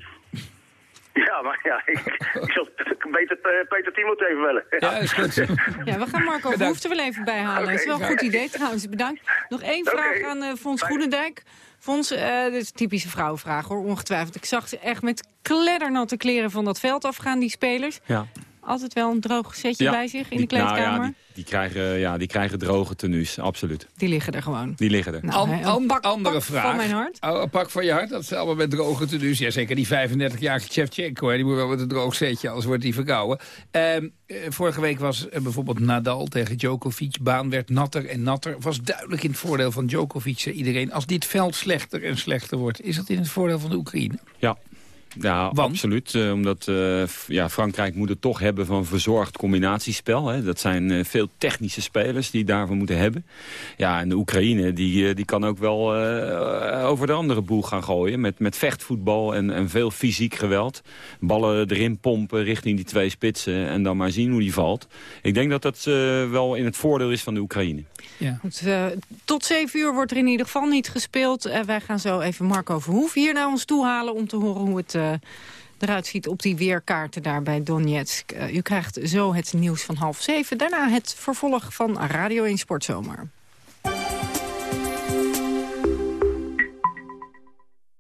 Ja, maar ja, ik, ik zal [laughs] beter eh, Peter Timot even bellen. Ja, is goed. [laughs] Ja, we gaan Marco Verhoef er wel even bij halen. Dat is wel een goed idee trouwens, bedankt. Nog één vraag aan eh Fons Groenendijk. Fons, eh dit is een typische vrouwenvraag hoor, ongetwijfeld. Ik zag ze echt met kleddernatte kleren van dat veld afgaan, die spelers. Ja. Altijd wel een droog setje Ja, bij zich in die- de kleedkamer? Nou ja, die, die krijgen, ja, die krijgen droge tenues, absoluut. Die liggen er gewoon. Die liggen er. Nou, An- een pak- andere pak vraag. van mijn hart. Oh, een pak van je hart, dat is allemaal met droge tenues. Ja, zeker die 35-jarige Shevchenko, hè, die moet wel met een droog setje, anders wordt hij verkouden. Ehm, eh, vorige week was eh, bijvoorbeeld Nadal tegen Djokovic. Baan werd natter en natter. Was duidelijk in het voordeel van Djokovic, zei iedereen. Als dit veld slechter en slechter wordt, is dat in het voordeel van de Oekraïne? Ja. Ja, absoluut. eh, omdat eh, ja, Frankrijk moet het toch hebben van verzorgd combinatiespel. Hè. Dat zijn eh, veel technische spelers die daarvan moeten hebben. Ja, en de Oekraïne die, die kan ook wel over de andere boel gaan gooien. Met, met vechtvoetbal en, en veel fysiek geweld. Ballen erin pompen richting die twee spitsen. En dan maar zien hoe die valt. Ik denk dat dat wel in het voordeel is van de Oekraïne. Ja. Eh, tot zeven uur wordt er in ieder geval niet gespeeld. Eh, wij gaan zo even Marco Verhoef hier naar ons toe halen... om te horen hoe het eh, eruit ziet op die weerkaarten daar bij Donetsk. U krijgt zo het nieuws van half zeven. Daarna het vervolg van Radio 1 Sportzomer.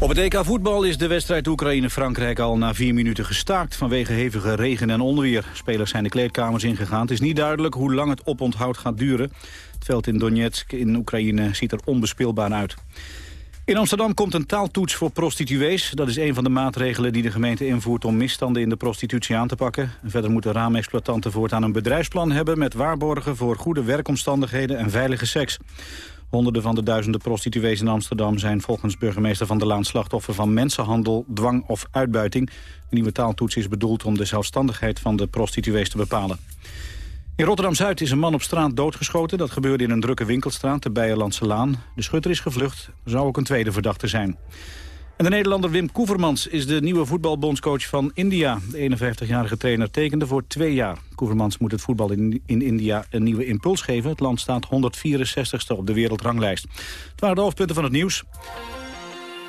Op het EK voetbal is de wedstrijd Oekraïne-Frankrijk al na vier minuten gestaakt vanwege hevige regen en onweer. Spelers zijn de kleedkamers ingegaan. Het is niet duidelijk hoe lang het oponthoud gaat duren. Het veld in Donetsk in Oekraïne ziet er onbespeelbaar uit. In Amsterdam komt een taaltoets voor prostituees. Dat is een van de maatregelen die de gemeente invoert om misstanden in de prostitutie aan te pakken. Verder moeten raamexploitanten voortaan een bedrijfsplan hebben met waarborgen voor goede werkomstandigheden en veilige seks. Honderden van de duizenden prostituees in Amsterdam zijn volgens burgemeester Van der Laan slachtoffer van mensenhandel, dwang of uitbuiting. De nieuwe taaltoets is bedoeld om de zelfstandigheid van de prostituees te bepalen. In Rotterdam-Zuid is een man op straat doodgeschoten. Dat gebeurde in een drukke winkelstraat, de Beierlandse Laan. De schutter is gevlucht. Er zou ook een tweede verdachte zijn. En de Nederlander Wim Koevermans is de nieuwe voetbalbondscoach van India. De 51-jarige trainer tekende voor twee jaar. Koevermans moet het voetbal in, in India een nieuwe impuls geven. Het land staat 164ste op de wereldranglijst. Het waren de hoofdpunten van het nieuws.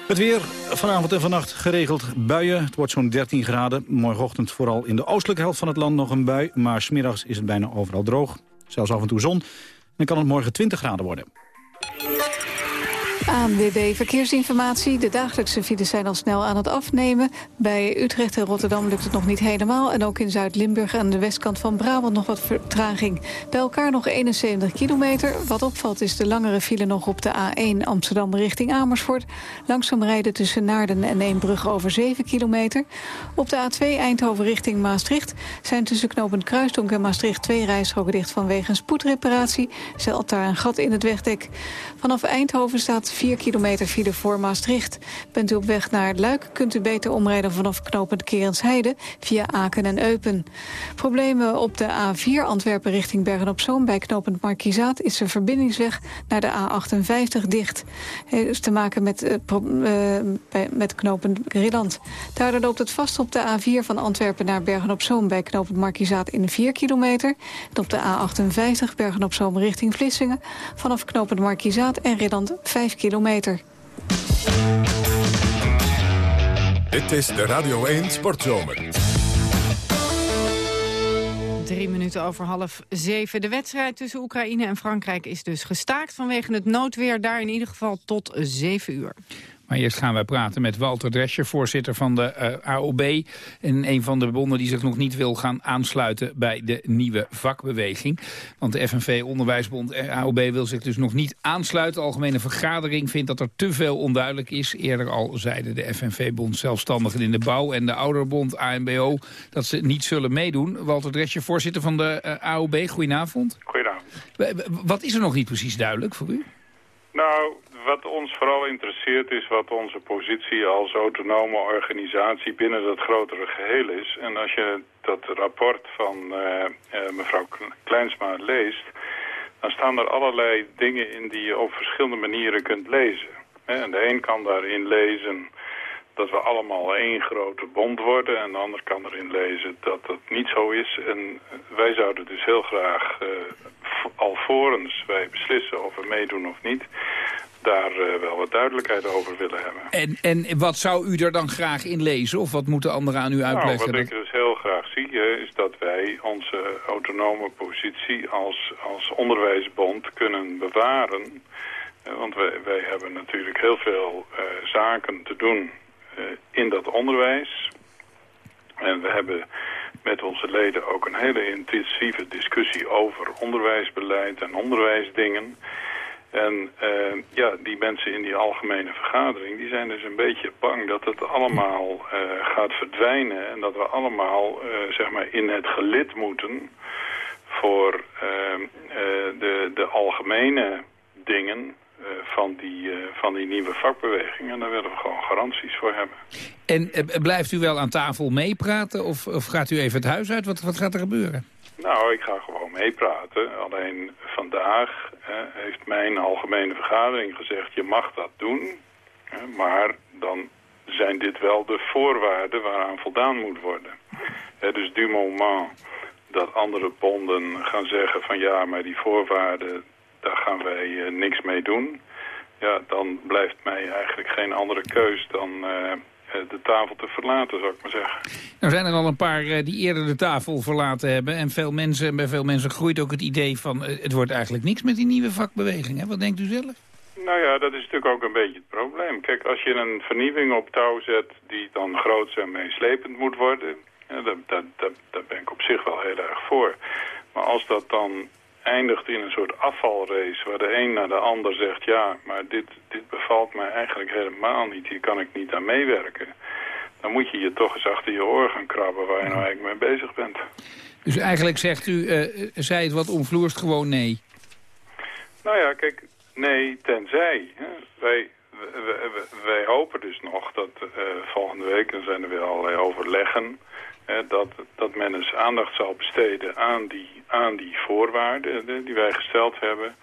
Het weer vanavond en vannacht geregeld buien. Het wordt zo'n 13 graden. Morgenochtend vooral in de oostelijke helft van het land nog een bui. Maar smiddags is het bijna overal droog. Zelfs af en toe zon. Dan kan het morgen 20 graden worden. ANWB Verkeersinformatie. De dagelijkse files zijn al snel aan het afnemen. Bij Utrecht en Rotterdam lukt het nog niet helemaal. En ook in Zuid-Limburg en de westkant van Brabant nog wat vertraging. Bij elkaar nog 71 kilometer. Wat opvalt is de langere file nog op de A1 Amsterdam richting Amersfoort. Langzaam rijden tussen Naarden en Eembrug over 7 kilometer. Op de A2 Eindhoven richting Maastricht zijn tussen knooppunt Kruisdonk en Maastricht twee rijstroken dicht vanwege een spoedreparatie. Zelt daar een gat in het wegdek. Vanaf Eindhoven staat 4 kilometer file voor Maastricht. Bent u op weg naar Luik, kunt u beter omrijden vanaf knooppunt Kerensheide via Aken en Eupen. Problemen op de A4 Antwerpen richting Bergen-op-Zoom bij knooppunt Markizaat is de verbindingsweg naar de A58 dicht. Het is te maken met, uh, bij, met knooppunt Rilland. Daardoor loopt het vast op de A4 van Antwerpen naar Bergen-op-Zoom bij knooppunt Markizaat in 4 kilometer. En op de A58 Bergen-op-Zoom richting Vlissingen vanaf knooppunt Markizaat en Rilland 5 kilometer. Dit is de Radio 1 Sportzomer. Drie minuten over half zeven. De wedstrijd tussen Oekraïne en Frankrijk is dus gestaakt vanwege het noodweer. Daar in ieder geval tot zeven uur. Maar eerst gaan wij praten met Walter Drescher, voorzitter van de uh, AOB. En een van de bonden die zich nog niet wil gaan aansluiten bij de nieuwe vakbeweging. Want de FNV Onderwijsbond en AOB wil zich dus nog niet aansluiten. De Algemene Vergadering vindt dat er te veel onduidelijk is. Eerder al zeiden de FNV-bond Zelfstandigen in de Bouw en de Ouderbond ANBO dat ze niet zullen meedoen. Walter Drescher, voorzitter van de uh, AOB, goedenavond. Goedenavond. Wat is er nog niet precies duidelijk voor u? Nou, wat ons vooral interesseert is wat onze positie als autonome organisatie binnen dat grotere geheel is. En als je dat rapport van uh, uh, mevrouw Kleinsma leest, dan staan er allerlei dingen in die je op verschillende manieren kunt lezen. En de een kan daarin lezen dat we allemaal één grote bond worden. En de ander kan erin lezen dat dat niet zo is. En wij zouden dus heel graag, uh, alvorens wij beslissen of we meedoen of niet daar uh, wel wat duidelijkheid over willen hebben. En, en wat zou u er dan graag in lezen? Of wat moeten anderen aan u uitleggen? Nou, wat ik dus heel graag zie uh, is dat wij onze autonome positie als, als onderwijsbond kunnen bewaren. Uh, want wij, wij hebben natuurlijk heel veel zaken te doen in dat onderwijs. En we hebben met onze leden ook een hele intensieve discussie over onderwijsbeleid en onderwijsdingen. En uh, ja, die mensen in die algemene vergadering, die zijn dus een beetje bang dat het allemaal uh, gaat verdwijnen. En dat we allemaal, zeg maar, in het gelid moeten voor de, de algemene dingen van, die, van die nieuwe vakbeweging. En daar willen we gewoon garanties voor hebben. En blijft u wel aan tafel meepraten of, of gaat u even het huis uit? Wat, wat gaat er gebeuren? Nou, ik ga gewoon meepraten. Alleen vandaag heeft mijn algemene vergadering gezegd... je mag dat doen, maar dan zijn dit wel de voorwaarden waaraan voldaan moet worden. Dus du moment dat andere bonden gaan zeggen van... ja, maar die voorwaarden, daar gaan wij uh, niks mee doen... ja, dan blijft mij eigenlijk geen andere keus dan... Uh, de tafel te verlaten, zou ik maar zeggen. Nou zijn er al een paar die eerder de tafel verlaten hebben. En veel mensen, bij veel mensen groeit ook het idee van... het wordt eigenlijk niks met die nieuwe vakbeweging. Hè? Wat denkt u zelf? Nou ja, dat is natuurlijk ook een beetje het probleem. Kijk, als je een vernieuwing op touw zet die dan groot en meeslepend moet worden... Ja, daar, daar, daar, daar ben ik op zich wel heel erg voor. Maar als dat dan eindigt in een soort afvalrace... waar de een naar de ander zegt... ja, maar dit, dit bevalt mij eigenlijk helemaal niet. Hier kan ik niet aan meewerken. Dan moet je je toch eens achter je oor gaan krabben... waar je nou eigenlijk mee bezig bent. Dus eigenlijk zegt u, uh, zei het wat omvloerst, gewoon nee? Nou ja, kijk, nee, tenzij. Hè. Wij, wij, wij, hopen dus nog dat uh, volgende week... dan zijn er weer allerlei overleggen dat, dat men eens aandacht zal besteden aan die, aan die voorwaarden die wij gesteld hebben.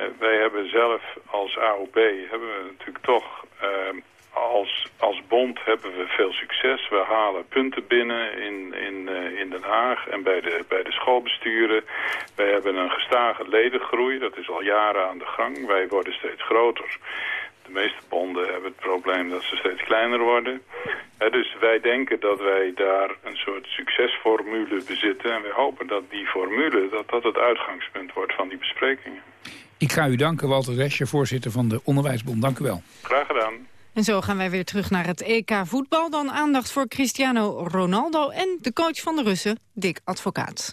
Uh, wij hebben zelf als AOB hebben we natuurlijk toch uh, als, als bond hebben we veel succes. We halen punten binnen in, in, in Den Haag en bij de, bij de schoolbesturen. Wij hebben een gestage ledengroei, dat is al jaren aan de gang. Wij worden steeds groter. De meeste bonden hebben het probleem dat ze steeds kleiner worden. Dus wij denken dat wij daar een soort succesformule bezitten. En we hopen dat die formule dat dat het uitgangspunt wordt van die besprekingen. Ik ga u danken, Walter Resje, voorzitter van de Onderwijsbond. Dank u wel. Graag gedaan. En zo gaan wij weer terug naar het EK voetbal. Dan aandacht voor Cristiano Ronaldo en de coach van de Russen, Dick Advocaat.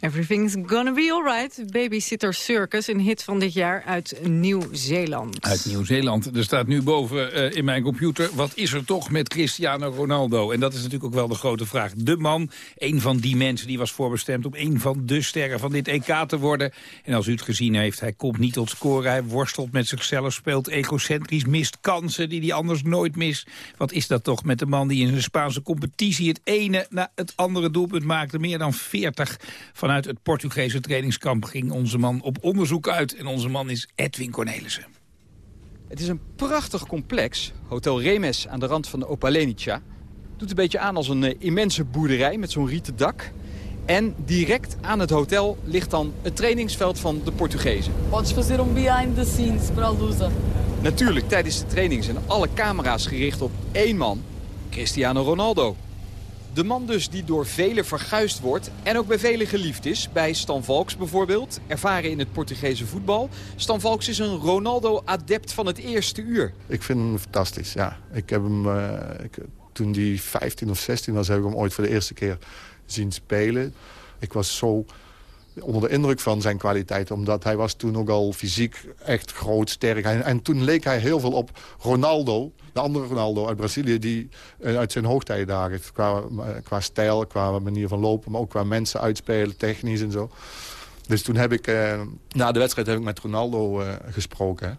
Everything's gonna be alright. Babysitter Circus, een hit van dit jaar uit Nieuw-Zeeland. Uit Nieuw-Zeeland. Er staat nu boven eh, in mijn computer... wat is er toch met Cristiano Ronaldo? En dat is natuurlijk ook wel de grote vraag. De man, een van die mensen die was voorbestemd... om een van de sterren van dit EK te worden. En als u het gezien heeft, hij komt niet tot scoren. Hij worstelt met zichzelf, speelt egocentrisch... mist kansen die hij anders nooit mist. Wat is dat toch met de man die in zijn Spaanse competitie... het ene na het andere doelpunt maakte. Meer dan 40 Vanuit het Portugese trainingskamp ging onze man op onderzoek uit. En onze man is Edwin Cornelissen. Het is een prachtig complex. Hotel Remes aan de rand van de Opalenica. Doet een beetje aan als een eh, immense boerderij met zo'n rieten dak. En direct aan het hotel ligt dan het trainingsveld van de Portugezen. Podes fazer um behind the scenes para Lusa. Natuurlijk, tijdens de training zijn alle camera's gericht op één man, Cristiano Ronaldo. De man dus die door velen verguisd wordt en ook bij velen geliefd is. Bij Stan Valks bijvoorbeeld, ervaren in het Portugese voetbal. Stan Valks is een Ronaldo-adept van het eerste uur. Ik vind hem fantastisch, ja. Ik heb hem, ik, toen hij 15 of 16 was, heb ik hem ooit voor de eerste keer zien spelen. Ik was zo onder de indruk van zijn kwaliteit. Omdat hij was toen ook al fysiek echt groot, sterk. En, en toen leek hij heel veel op Ronaldo, de andere Ronaldo uit Brazilië... die uh, uit zijn hoogtijdagen, qua, qua stijl, qua manier van lopen... maar ook qua mensen uitspelen, technisch en zo. Dus toen heb ik, uh, na de wedstrijd heb ik met Ronaldo uh, gesproken.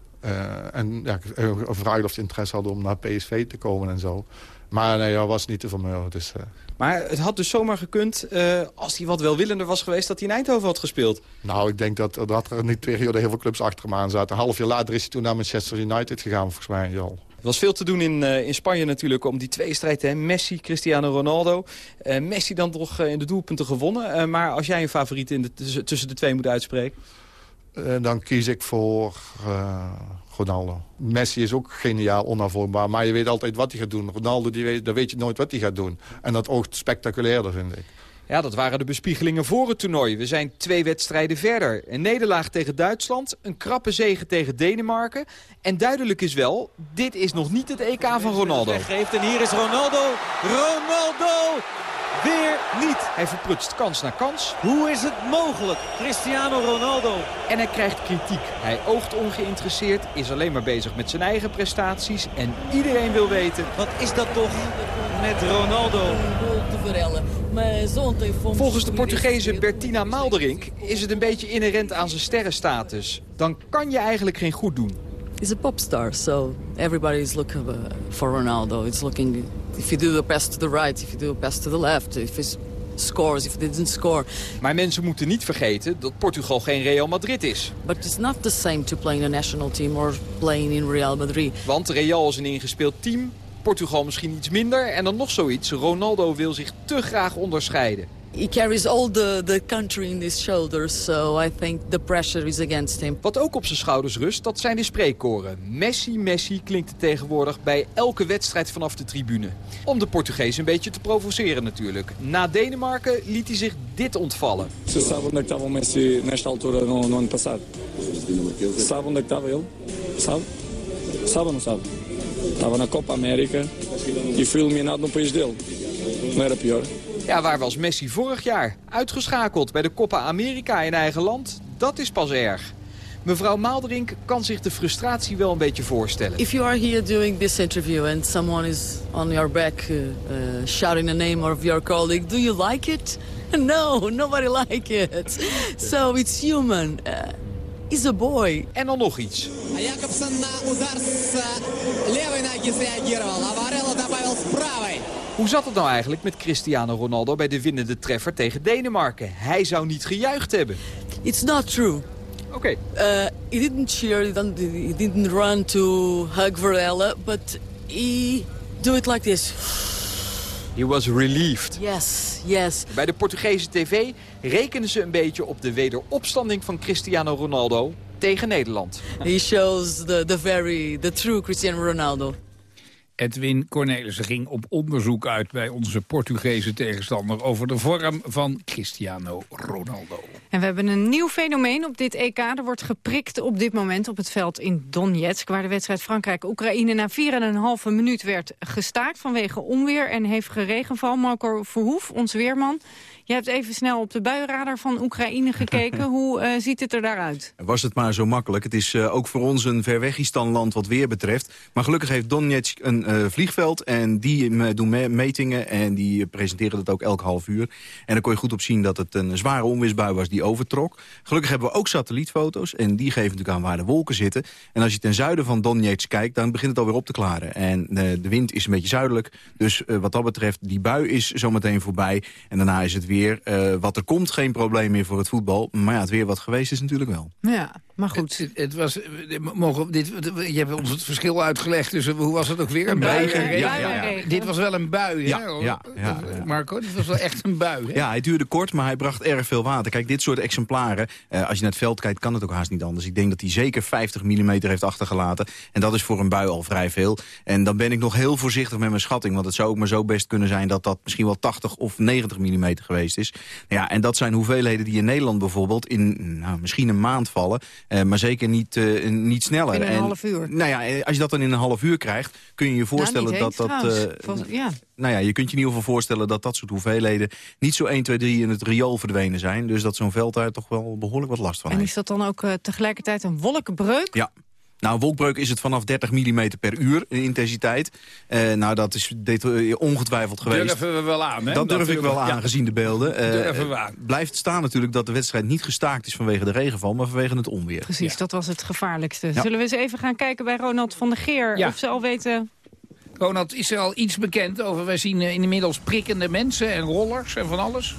en ja, gevraagd of ze interesse hadden om naar PSV te komen en zo. Maar nee, dat was niet te vermeuren. Dus, uh... Maar het had dus zomaar gekund, uh, als hij wat welwillender was geweest... dat hij in Eindhoven had gespeeld. Nou, ik denk dat, dat er in die periode heel veel clubs achter hem aan zaten. Een half jaar later is hij toen naar Manchester United gegaan, volgens mij al. Er was veel te doen in, eh, in Spanje natuurlijk om die tweestrijd. Hè? Messi, Cristiano Ronaldo. Eh, Messi dan toch eh, in de doelpunten gewonnen. Eh, maar als jij een favoriet in de, tussen de twee moet uitspreken? Eh, dan kies ik voor eh, Ronaldo. Messi is ook geniaal, onafvolgbaar. Maar je weet altijd wat hij gaat doen. Ronaldo, die weet, daar weet je nooit wat hij gaat doen. En dat oogt spectaculairder, vind ik. Ja, dat waren de bespiegelingen voor het toernooi. We zijn twee wedstrijden verder. Een nederlaag tegen Duitsland, een krappe zege tegen Denemarken. En duidelijk is wel, dit is nog niet het EK van Ronaldo. Weggeeft en hier is Ronaldo. Ronaldo! Weer niet. Hij verprutst kans na kans. Hoe is het mogelijk? Cristiano Ronaldo. En hij krijgt kritiek. Hij oogt ongeïnteresseerd, is alleen maar bezig met zijn eigen prestaties. En iedereen wil weten... Wat is dat toch met Ronaldo? Volgens de Portugese Bertina Maalderink is het een beetje inherent aan zijn sterrenstatus. Dan kan je eigenlijk geen goed doen. He's a pop star, so everybody is looking for Ronaldo. It's looking if you do pass to the right, if you do a pass to the left, if he scores, if he didn't score. Maar mensen moeten niet vergeten dat Portugal geen Real Madrid is. But it's not the same to play in a national team or playing in Real Madrid. Want Real is een ingespeeld team, Portugal misschien iets minder. En dan nog zoiets, Ronaldo wil zich te graag onderscheiden. He carries all the, the country in his shoulders, so I think the pressure is against him. Wat ook op zijn schouders rust, dat zijn de spreekkoren. Messi, Messi klinkt het tegenwoordig bij elke wedstrijd vanaf de tribune. Om de Portugees een beetje te provoceren natuurlijk. Na Denemarken liet hij zich dit ontvallen. Você sabe onde estava o Messi nesta altura no, no ano passado? Sabe onde estava ele? Sabe? Sabe ou não sabe? Estava na Copa América e foi eliminado no país dele. Não era pior? Ja, waar was Messi vorig jaar? Uitgeschakeld bij de Copa America in eigen land? Dat is pas erg. Mevrouw Maalderink kan zich de frustratie wel een beetje voorstellen. If you are here doing this interview and someone is on your back uh, uh, shouting the name of your colleague, do you like it? [laughs] No, nobody like it. So it's human. Uh, he's a boy. En dan nog iets. Якобсон на удар с левой ноги среагировал, а Варелла добавил с правой. Hoe zat het nou eigenlijk met Cristiano Ronaldo bij de winnende treffer tegen Denemarken? Hij zou niet gejuicht hebben. It's not true. Oké. Uh, he didn't cheer, he didn't, he didn't run to hug Varela, but he do it like this. He was relieved. Yes, yes. Bij de Portugese tv rekenen ze een beetje op de wederopstanding van Cristiano Ronaldo tegen Nederland. He shows the, the very, the true Cristiano Ronaldo. Edwin Cornelissen ging op onderzoek uit bij onze Portugese tegenstander... over de vorm van Cristiano Ronaldo. En we hebben een nieuw fenomeen op dit EK. Er wordt geprikt op dit moment op het veld in Donetsk... waar de wedstrijd Frankrijk-Oekraïne na 4,5 minuut werd gestaakt... vanwege onweer en heeft geregenval. Marco Verhoef, ons weerman... Je hebt even snel op de buienradar van Oekraïne [laughs] gekeken. Hoe eh, ziet het er daaruit? Was het maar zo makkelijk. Het is eh, ook voor ons een verwegistan-land wat weer betreft. Maar gelukkig heeft Donetsk een eh, vliegveld en die doen me- metingen... en die presenteren dat ook elk half uur. En dan kon je goed op zien dat het een zware onweersbui was die overtrok. Gelukkig hebben we ook satellietfoto's en die geven natuurlijk aan waar de wolken zitten. En als je ten zuiden van Donetsk kijkt, dan begint het alweer op te klaren. En eh, de wind is een beetje zuidelijk, dus eh, wat dat betreft, die bui is zometeen voorbij. En daarna is het weer, wat er komt, geen probleem meer voor het voetbal. Maar ja, het weer wat geweest is natuurlijk wel. Ja, maar goed. Het, het was, eh, mogen, dit, je hebt ons het verschil uitgelegd. Dus hoe was het ook weer? Een bui. Ja, regen. ja, ja. Dit was wel een bui, hè? Ja, ja, ja, ja. Marco, dit was wel echt een bui, hè? Ja, hij duurde kort, maar hij bracht erg veel water. Kijk, dit soort exemplaren, eh, als je naar het veld kijkt... kan het ook haast niet anders. Ik denk dat hij zeker 50 mm heeft achtergelaten. En dat is voor een bui al vrij veel. En dan ben ik nog heel voorzichtig met mijn schatting. Want het zou ook maar zo best kunnen zijn... dat dat misschien wel 80 of 90 mm geweest is. Ja, en dat zijn hoeveelheden die in Nederland bijvoorbeeld... in nou, misschien een maand vallen, eh, maar zeker niet, eh, niet sneller. Binnen een En, half uur. Nou ja, eh, als je dat dan in een half uur krijgt... kun je je voorstellen Nou, niet dat eens dat... Volgens- ja. nou ja, je kunt je in ieder geval voorstellen dat dat soort hoeveelheden... niet zo 1, 2, 3 in het riool verdwenen zijn. Dus dat zo'n veld daar toch wel behoorlijk wat last van En heeft. is dat dan ook tegelijkertijd een wolkenbreuk? Ja. Nou, wolkbreuk is het vanaf 30 mm per uur in intensiteit. Eh, nou, dat is eh, ongetwijfeld geweest. Durven we wel aan, hè? Dat durf ik wel ja. aan, gezien de beelden. Eh, Durven we aan. Blijft staan natuurlijk dat de wedstrijd niet gestaakt is vanwege de regenval... maar vanwege het onweer. Precies, dat was het gevaarlijkste. Ja. Zullen we eens even gaan kijken bij Ronald van der Geer... Ja. of ze al weten... Ronald, is er al iets bekend over? Wij zien inmiddels prikkende mensen en rollers en van alles.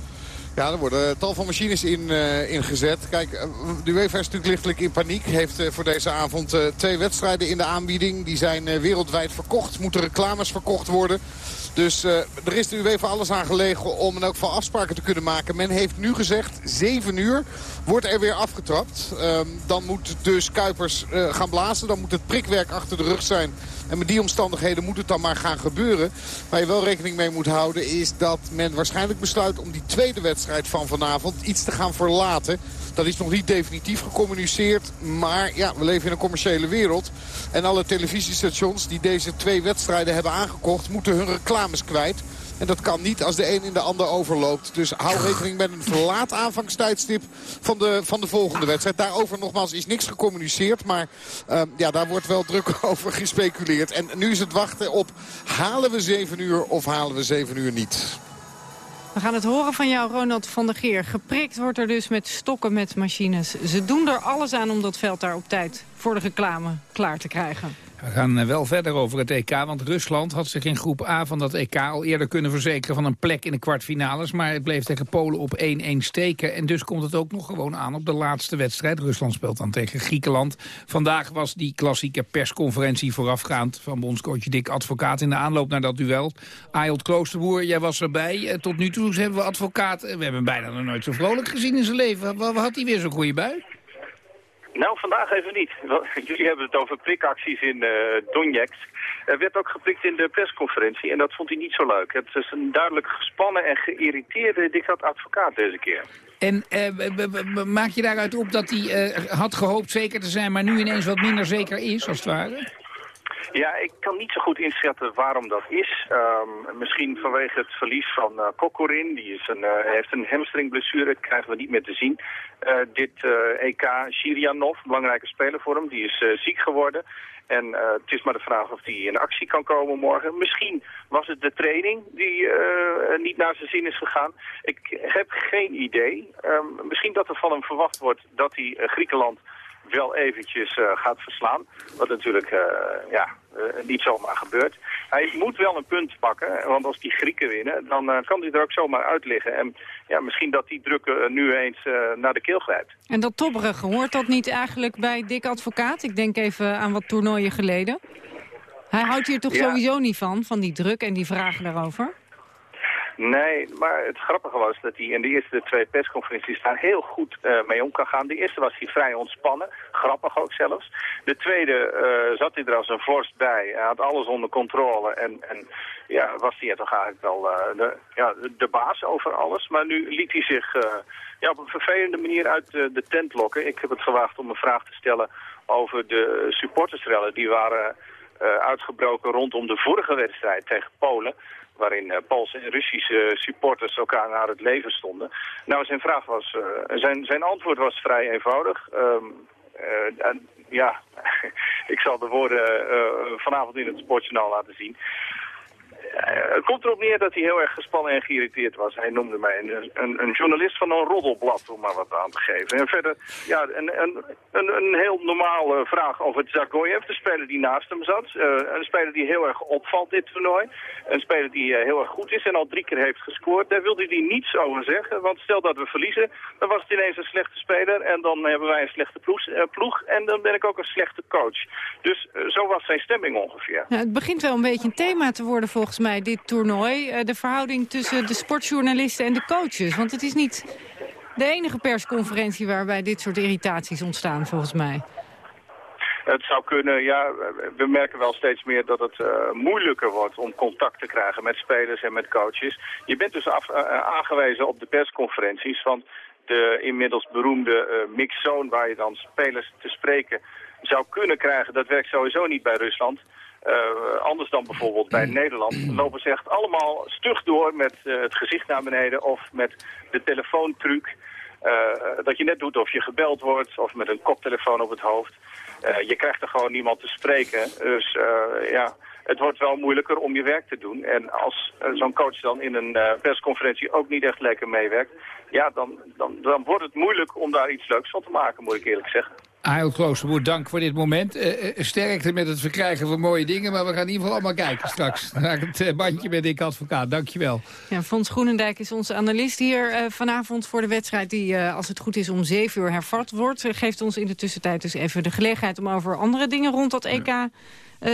Ja, er worden tal van machines in, eh, ingezet. Kijk, eh, de UEFA is natuurlijk lichtelijk in paniek. Heeft eh, voor deze avond eh, twee wedstrijden in de aanbieding. Die zijn eh, wereldwijd verkocht. Moeten reclames verkocht worden. Dus eh, er is de UEFA alles aan gelegen om in elk geval afspraken te kunnen maken. Men heeft nu gezegd, 7 uur wordt er weer afgetrapt. Ehm, dan moet dus Kuipers eh, gaan blazen. Dan moet het prikwerk achter de rug zijn. En met die omstandigheden moet het dan maar gaan gebeuren. Waar je wel rekening mee moet houden is dat men waarschijnlijk besluit om die tweede wedstrijd van vanavond iets te gaan verlaten. Dat is nog niet definitief gecommuniceerd. Maar ja, we leven in een commerciële wereld. En alle televisiestations die deze twee wedstrijden hebben aangekocht... moeten hun reclames kwijt. En dat kan niet als de een in de ander overloopt. Dus hou rekening met een verlaat aanvangstijdstip van de, van de volgende wedstrijd. Daarover nogmaals is niks gecommuniceerd. Maar ehm, ja, daar wordt wel druk [laughs] over gespeculeerd. En nu is het wachten op halen we 7 uur of halen we 7 uur niet. We gaan het horen van jou, Ronald van der Geer. Geprikt wordt er dus met stokken met machines. Ze doen er alles aan om dat veld daar op tijd voor de reclame klaar te krijgen. We gaan eh, wel verder over het EK, want Rusland had zich in groep A van dat EK al eerder kunnen verzekeren van een plek in de kwartfinales. Maar het bleef tegen Polen op 1-1 steken. En dus komt het ook nog gewoon aan op de laatste wedstrijd. Rusland speelt dan tegen Griekenland. Vandaag was die klassieke persconferentie voorafgaand van bondscoach Dick Advocaat in de aanloop naar dat duel. Ayot Kloosterboer, jij was erbij. Eh, Tot nu toe hebben we advocaat. eh, We hebben hem bijna nog nooit zo vrolijk gezien in zijn leven. Wat had hij weer zo'n goede bui? Nou, vandaag even niet. [laughs] Jullie hebben het over prikacties in eh Donetsk. Er werd ook geprikt in de persconferentie en dat vond hij niet zo leuk. Het is een duidelijk gespannen en geïrriteerde dictat advocaat deze keer. En eh, maak je daaruit op dat hij eh, had gehoopt zeker te zijn... maar nu ineens wat minder zeker is, als het ware? Ja, ik kan niet zo goed inschatten waarom dat is. Ehm, misschien vanwege het verlies van uh, Kokorin. Die is een, eh, heeft een hamstringblessure, krijgen we niet meer te zien. Eh, dit eh, EK Shirianov, een belangrijke speler voor hem, die is eh, ziek geworden. En eh, het is maar de vraag of hij in actie kan komen morgen. Misschien was het de training die eh, niet naar zijn zin is gegaan. Ik heb geen idee. Ehm, misschien dat er van hem verwacht wordt dat hij eh, Griekenland wel eventjes eh, gaat verslaan. Wat natuurlijk eh, ja, eh, niet zomaar gebeurt. Hij moet wel een punt pakken, want als die Grieken winnen, dan kan hij er ook zomaar uit liggen. En ja, misschien dat die druk nu eens eh, naar de keel grijpt. En dat tobberige, hoort dat niet eigenlijk bij Dick Advocaat? Ik denk even aan wat toernooien geleden. Hij houdt hier toch Ja. sowieso niet van, van die druk en die vragen daarover? Nee, maar het grappige was dat hij in de eerste twee persconferenties daar heel goed eh, mee om kan gaan. De eerste was hij vrij ontspannen, grappig ook zelfs. De tweede eh, zat hij er als een vorst bij. Hij had alles onder controle en, en ja, was hij toch eigenlijk wel eh, de, ja, de baas over alles. Maar nu liet hij zich ja, op een vervelende manier uit de tent lokken. Ik heb het gewaagd om een vraag te stellen over de supportersrellen. Die waren uitgebroken rondom de vorige wedstrijd tegen Polen waarin eh, Poolse en Russische supporters elkaar naar het leven stonden. Nou, zijn vraag was, eh, zijn, zijn antwoord was vrij eenvoudig. Ehm, eh, en, ja, [laughs] ik zal de woorden vanavond in het sportjournaal laten zien. Eh, het komt erop neer dat hij heel erg gespannen en geïrriteerd was. Hij noemde mij een, een, een journalist van een roddelblad, om maar wat aan te geven. En verder, ja, een, een, een, heel normale vraag over Zagoyev, de speler die naast hem zat. Eh, een speler die heel erg opvalt dit toernooi. Een speler die eh, heel erg goed is en al drie keer heeft gescoord. Daar wilde hij niets over zeggen, want stel dat we verliezen, dan was het ineens een slechte speler. En dan hebben wij een slechte ploeg, en dan ben ik ook een slechte coach. Dus zo was zijn stemming ongeveer. Ja, het begint wel een beetje een thema te worden volgens mij, dit toernooi. Eh, de verhouding tussen de sportjournalisten en de coaches. Want het is niet de enige persconferentie waarbij dit soort irritaties ontstaan, volgens mij. Het zou kunnen, ja, we merken wel steeds meer dat het eh, moeilijker wordt om contact te krijgen met spelers en met coaches. Je bent dus af, eh, aangewezen op de persconferenties, want de inmiddels beroemde uh, mixzone waar je dan spelers te spreken zou kunnen krijgen, dat werkt sowieso niet bij Rusland. Uh, anders dan bijvoorbeeld bij Nederland lopen ze echt allemaal stug door met uh, het gezicht naar beneden of met de telefoontruc. Uh, dat je net doet of je gebeld wordt of met een koptelefoon op het hoofd. Je krijgt er gewoon niemand te spreken. Dus ja, het wordt wel moeilijker om je werk te doen. En als zo'n coach dan in een persconferentie ook niet echt lekker meewerkt... ja, dan, dan, dan wordt het moeilijk om daar iets leuks van te maken, moet ik eerlijk zeggen. Arnold Kloosterboer, dank voor dit moment. Eh, sterkte met het verkrijgen van mooie dingen, maar we gaan in ieder geval allemaal kijken straks. Naar het eh, bandje met Dick Advocaat, dankjewel. Ja, Fons Groenendijk is onze analist hier vanavond voor de wedstrijd... die, als het goed is, om zeven uur hervat wordt. Geeft ons in de tussentijd dus even de gelegenheid... om over andere dingen rond dat EK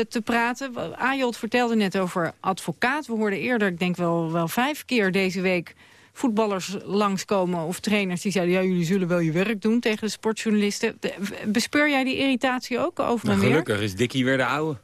te praten. Ajold vertelde net over advocaat. We hoorden eerder, ik denk wel, wel vijf keer deze week voetballers langskomen of trainers die zeiden... ja, jullie zullen wel je werk doen tegen de sportjournalisten. Bespeur jij die irritatie ook over Nou, en weer? gelukkig is Dickie weer de oude.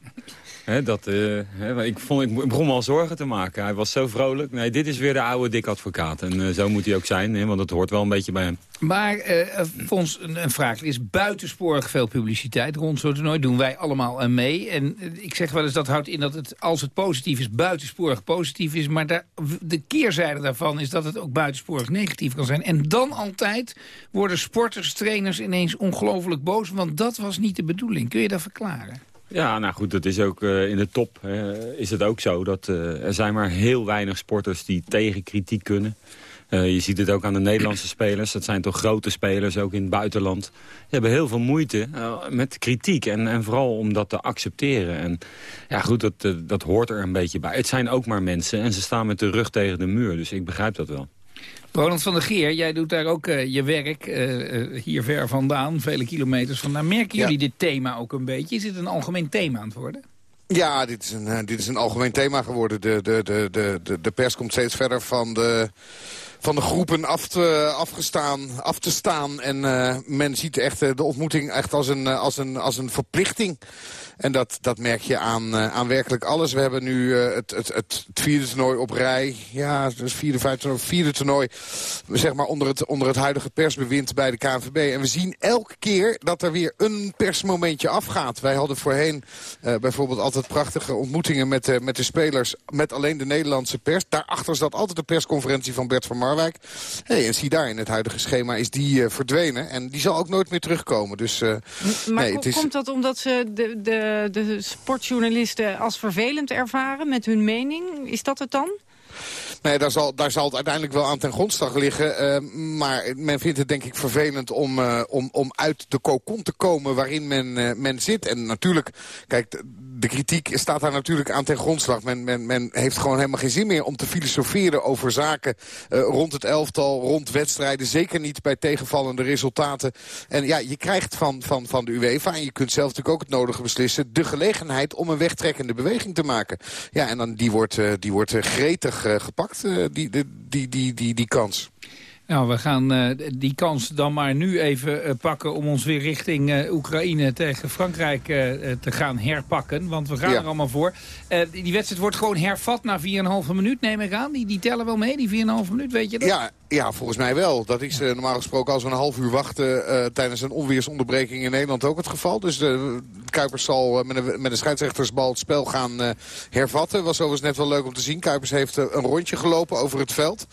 Dat, eh, ik, vond, ik begon al zorgen te maken. Hij was zo vrolijk. Nee, dit is weer de oude dik advocaat. En eh, zo moet hij ook zijn, want dat hoort wel een beetje bij hem. Maar, eh Fons, een, een vraag. Er is buitensporig veel publiciteit rond zo'n toernooi. Doen wij allemaal aan mee. En ik zeg wel eens, dat houdt in dat het, als het positief is, buitensporig positief is. Maar de keerzijde daarvan is dat het ook buitensporig negatief kan zijn. En dan altijd worden sporters, trainers ineens ongelooflijk boos. Want dat was niet de bedoeling. Kun je dat verklaren? Ja, nou goed, dat is ook eh, in de top is het ook zo. Dat, eh, er zijn maar heel weinig sporters die tegen kritiek kunnen. Eh, je ziet het ook aan de Nederlandse spelers. Dat zijn toch grote spelers, ook in het buitenland. Die hebben heel veel moeite met kritiek. En, en vooral om dat te accepteren. En ja goed, dat, dat hoort er een beetje bij. Het zijn ook maar mensen en ze staan met de rug tegen de muur. Dus ik begrijp dat wel. Ronald van der Geer, jij doet daar ook eh, je werk eh, eh, hier ver vandaan, vele kilometers vandaan. Merken jullie dit thema ook een beetje? Is het een algemeen thema aan het worden? Ja, dit is een, dit is een algemeen thema geworden. De, de, de, de, de, de pers komt steeds verder van de, van de groepen af te, afgestaan, af te staan. En eh, men ziet echt eh, de ontmoeting echt als een, eh, als een, als een verplichting. En dat, dat merk je aan, aan werkelijk alles. We hebben nu het, het, het, vierde toernooi op rij. Ja, dus vierde, vijfde, toernooi, vierde toernooi. Zeg maar onder het, onder het huidige persbewind bij de KNVB. En we zien elke keer dat er weer een persmomentje afgaat. Wij hadden voorheen bijvoorbeeld altijd prachtige ontmoetingen met, de met de spelers. Met alleen de Nederlandse pers. Daarachter zat altijd de persconferentie van Bert van Marwijk. Hey, en zie daar in het huidige schema is die eh, verdwenen. En die zal ook nooit meer terugkomen. Dus eh, Maar nee, het is... komt dat omdat ze de, de, de sportjournalisten als vervelend ervaren met hun mening? Is dat het dan? Nee, daar zal, daar zal het uiteindelijk wel aan ten grondslag liggen. eh, maar men vindt het denk ik vervelend om, eh, om, om uit de kokon te komen waarin men, eh, men zit. En natuurlijk, kijk, de, kritiek staat daar natuurlijk aan ten grondslag. Men, men, men heeft gewoon helemaal geen zin meer om te filosoferen over zaken rond het elftal, rond wedstrijden. Zeker niet bij tegenvallende resultaten. En ja, je krijgt van, van, van de UEFA, en je kunt zelf natuurlijk ook het nodige beslissen, de gelegenheid om een wegtrekkende beweging te maken. Ja, en dan die wordt, die wordt gretig eh, gepakt, eh, die, die, die, die, die, die kans. Nou, we gaan eh, die kans dan maar nu even eh, pakken... om ons weer richting eh, Oekraïne tegen Frankrijk te gaan herpakken. Want we gaan Ja. er allemaal voor. Die die wedstrijd wordt gewoon hervat na 4,5 minuut, neem ik aan. Die, die tellen wel mee, die 4,5 minuut, weet je dat? Ja, ja, volgens mij wel. Dat is normaal gesproken als we een half uur wachten... tijdens een onweersonderbreking in Nederland ook het geval. Dus de Kuipers zal met, een, met een scheidsrechtersbal het spel gaan hervatten. Was overigens net wel leuk om te zien. Kuipers heeft een rondje gelopen over het veld.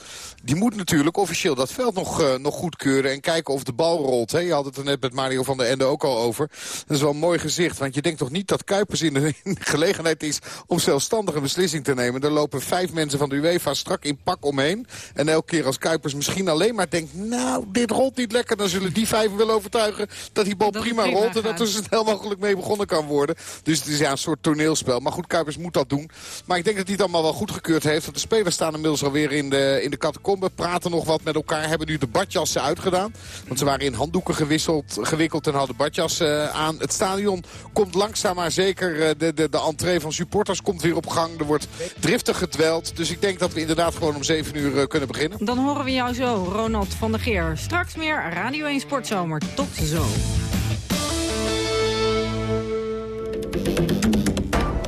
Die moet natuurlijk officieel dat veld nog, eh, nog goedkeuren... en kijken of de bal rolt. Hè. Je had het er net met Mario van der Ende ook al over. Dat is wel een mooi gezicht. Want je denkt toch niet dat Kuipers in de, [laughs] in de gelegenheid is... om zelfstandig een beslissing te nemen. Er lopen vijf mensen van de UEFA strak in pak omheen. En elke keer als Kuipers misschien alleen maar denkt... nou, dit rolt niet lekker... dan zullen die vijf wel overtuigen dat die bal prima, prima rolt... en dat er zo snel mogelijk mee begonnen kan worden. Dus het is ja, een soort toneelspel. Maar goed, Kuipers moet dat doen. Maar ik denk dat hij het allemaal wel goedgekeurd heeft. Want de spelers staan inmiddels alweer in de, in de catacombe. Praten nog wat met elkaar. Hebben nu de badjassen uitgedaan. Want ze waren in handdoeken gewisseld, gewikkeld en hadden badjassen eh, aan. Het stadion komt langzaam maar zeker. eh, de, de, de entree van supporters komt weer op gang. Er wordt driftig gedweld. Dus ik denk dat we inderdaad gewoon om 7 uur eh, kunnen beginnen. Dan horen we jou zo, Ronald van der Geer. Straks meer Radio 1 Sportzomer. Tot zo.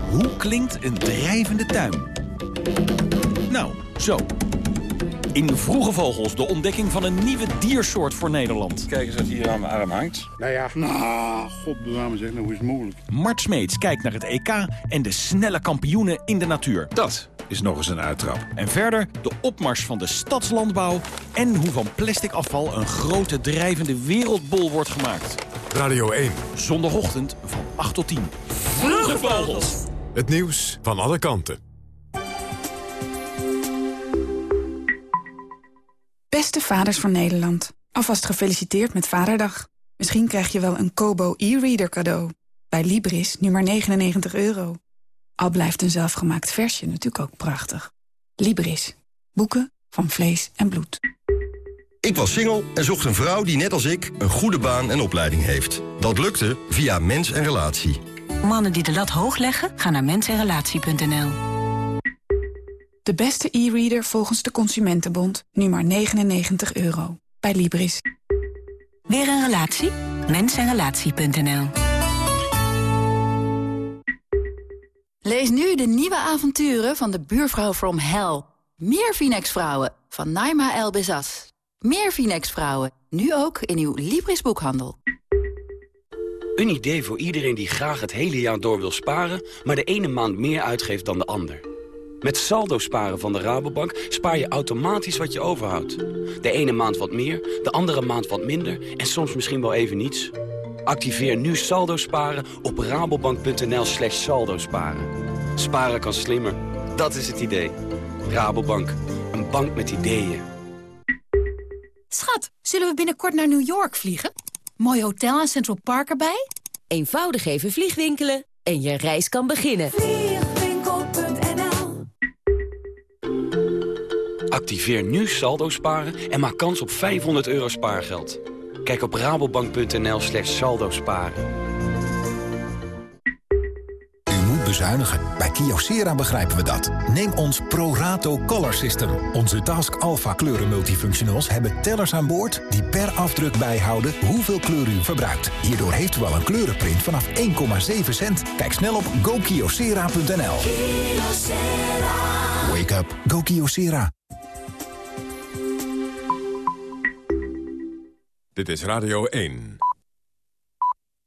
Hoe klinkt een drijvende tuin? Nou, zo. In Vroege Vogels de ontdekking van een nieuwe diersoort voor Nederland. Kijk eens wat hier aan mijn arm hangt. Nou ja, nou, god bewaar zeg, nou hoe is het mogelijk? Mart Smeets kijkt naar het EK en de snelle kampioenen in de natuur. Dat is nog eens een uittrap. En verder de opmars van de stadslandbouw... en hoe van plastic afval een grote drijvende wereldbol wordt gemaakt. Radio 1. Zondagochtend van 8 tot 10. Vroege Vogels. Het nieuws van alle kanten. Beste vaders van Nederland. Alvast gefeliciteerd met Vaderdag. Misschien krijg je wel een Kobo e-reader cadeau. Bij Libris nu maar 99 euro. Al blijft een zelfgemaakt versje natuurlijk ook prachtig. Libris. Boeken van vlees en bloed. Ik was single en zocht een vrouw die net als ik een goede baan en opleiding heeft. Dat lukte via Mens en Relatie. Mannen die de lat hoog leggen, gaan naar mensenrelatie.nl. De beste e-reader volgens de Consumentenbond. Nu maar 99 euro. Bij Libris. Weer een relatie? Mensenrelatie.nl Lees nu de nieuwe avonturen van de buurvrouw from hell. Meer Phoenix-vrouwen van Naima El Bezas. Meer Phoenix-vrouwen, nu ook in uw Libris-boekhandel. Een idee voor iedereen die graag het hele jaar door wil sparen... maar de ene maand meer uitgeeft dan de ander. Met saldo sparen van de Rabobank spaar je automatisch wat je overhoudt. De ene maand wat meer, de andere maand wat minder... en soms misschien wel even niets. Activeer nu saldo sparen op rabobank.nl slash saldo sparen. Sparen kan slimmer, dat is het idee. Rabobank, een bank met ideeën. Schat, zullen we binnenkort naar New York vliegen? Mooi hotel en Central Park erbij? Eenvoudig even vliegwinkelen en je reis kan beginnen. Activeer nu saldo sparen en maak kans op 500 euro spaargeld. Kijk op rabobank.nl slash saldo sparen. U moet bezuinigen. Bij Kyocera begrijpen we dat. Neem ons ProRato Color System. Onze Task Alpha kleuren multifunctionals hebben tellers aan boord... die per afdruk bijhouden hoeveel kleur u verbruikt. Hierdoor heeft u al een kleurenprint vanaf 1,7 cent. Kijk snel op gokyocera.nl. Wake up. Go Kyocera. Dit is Radio 1.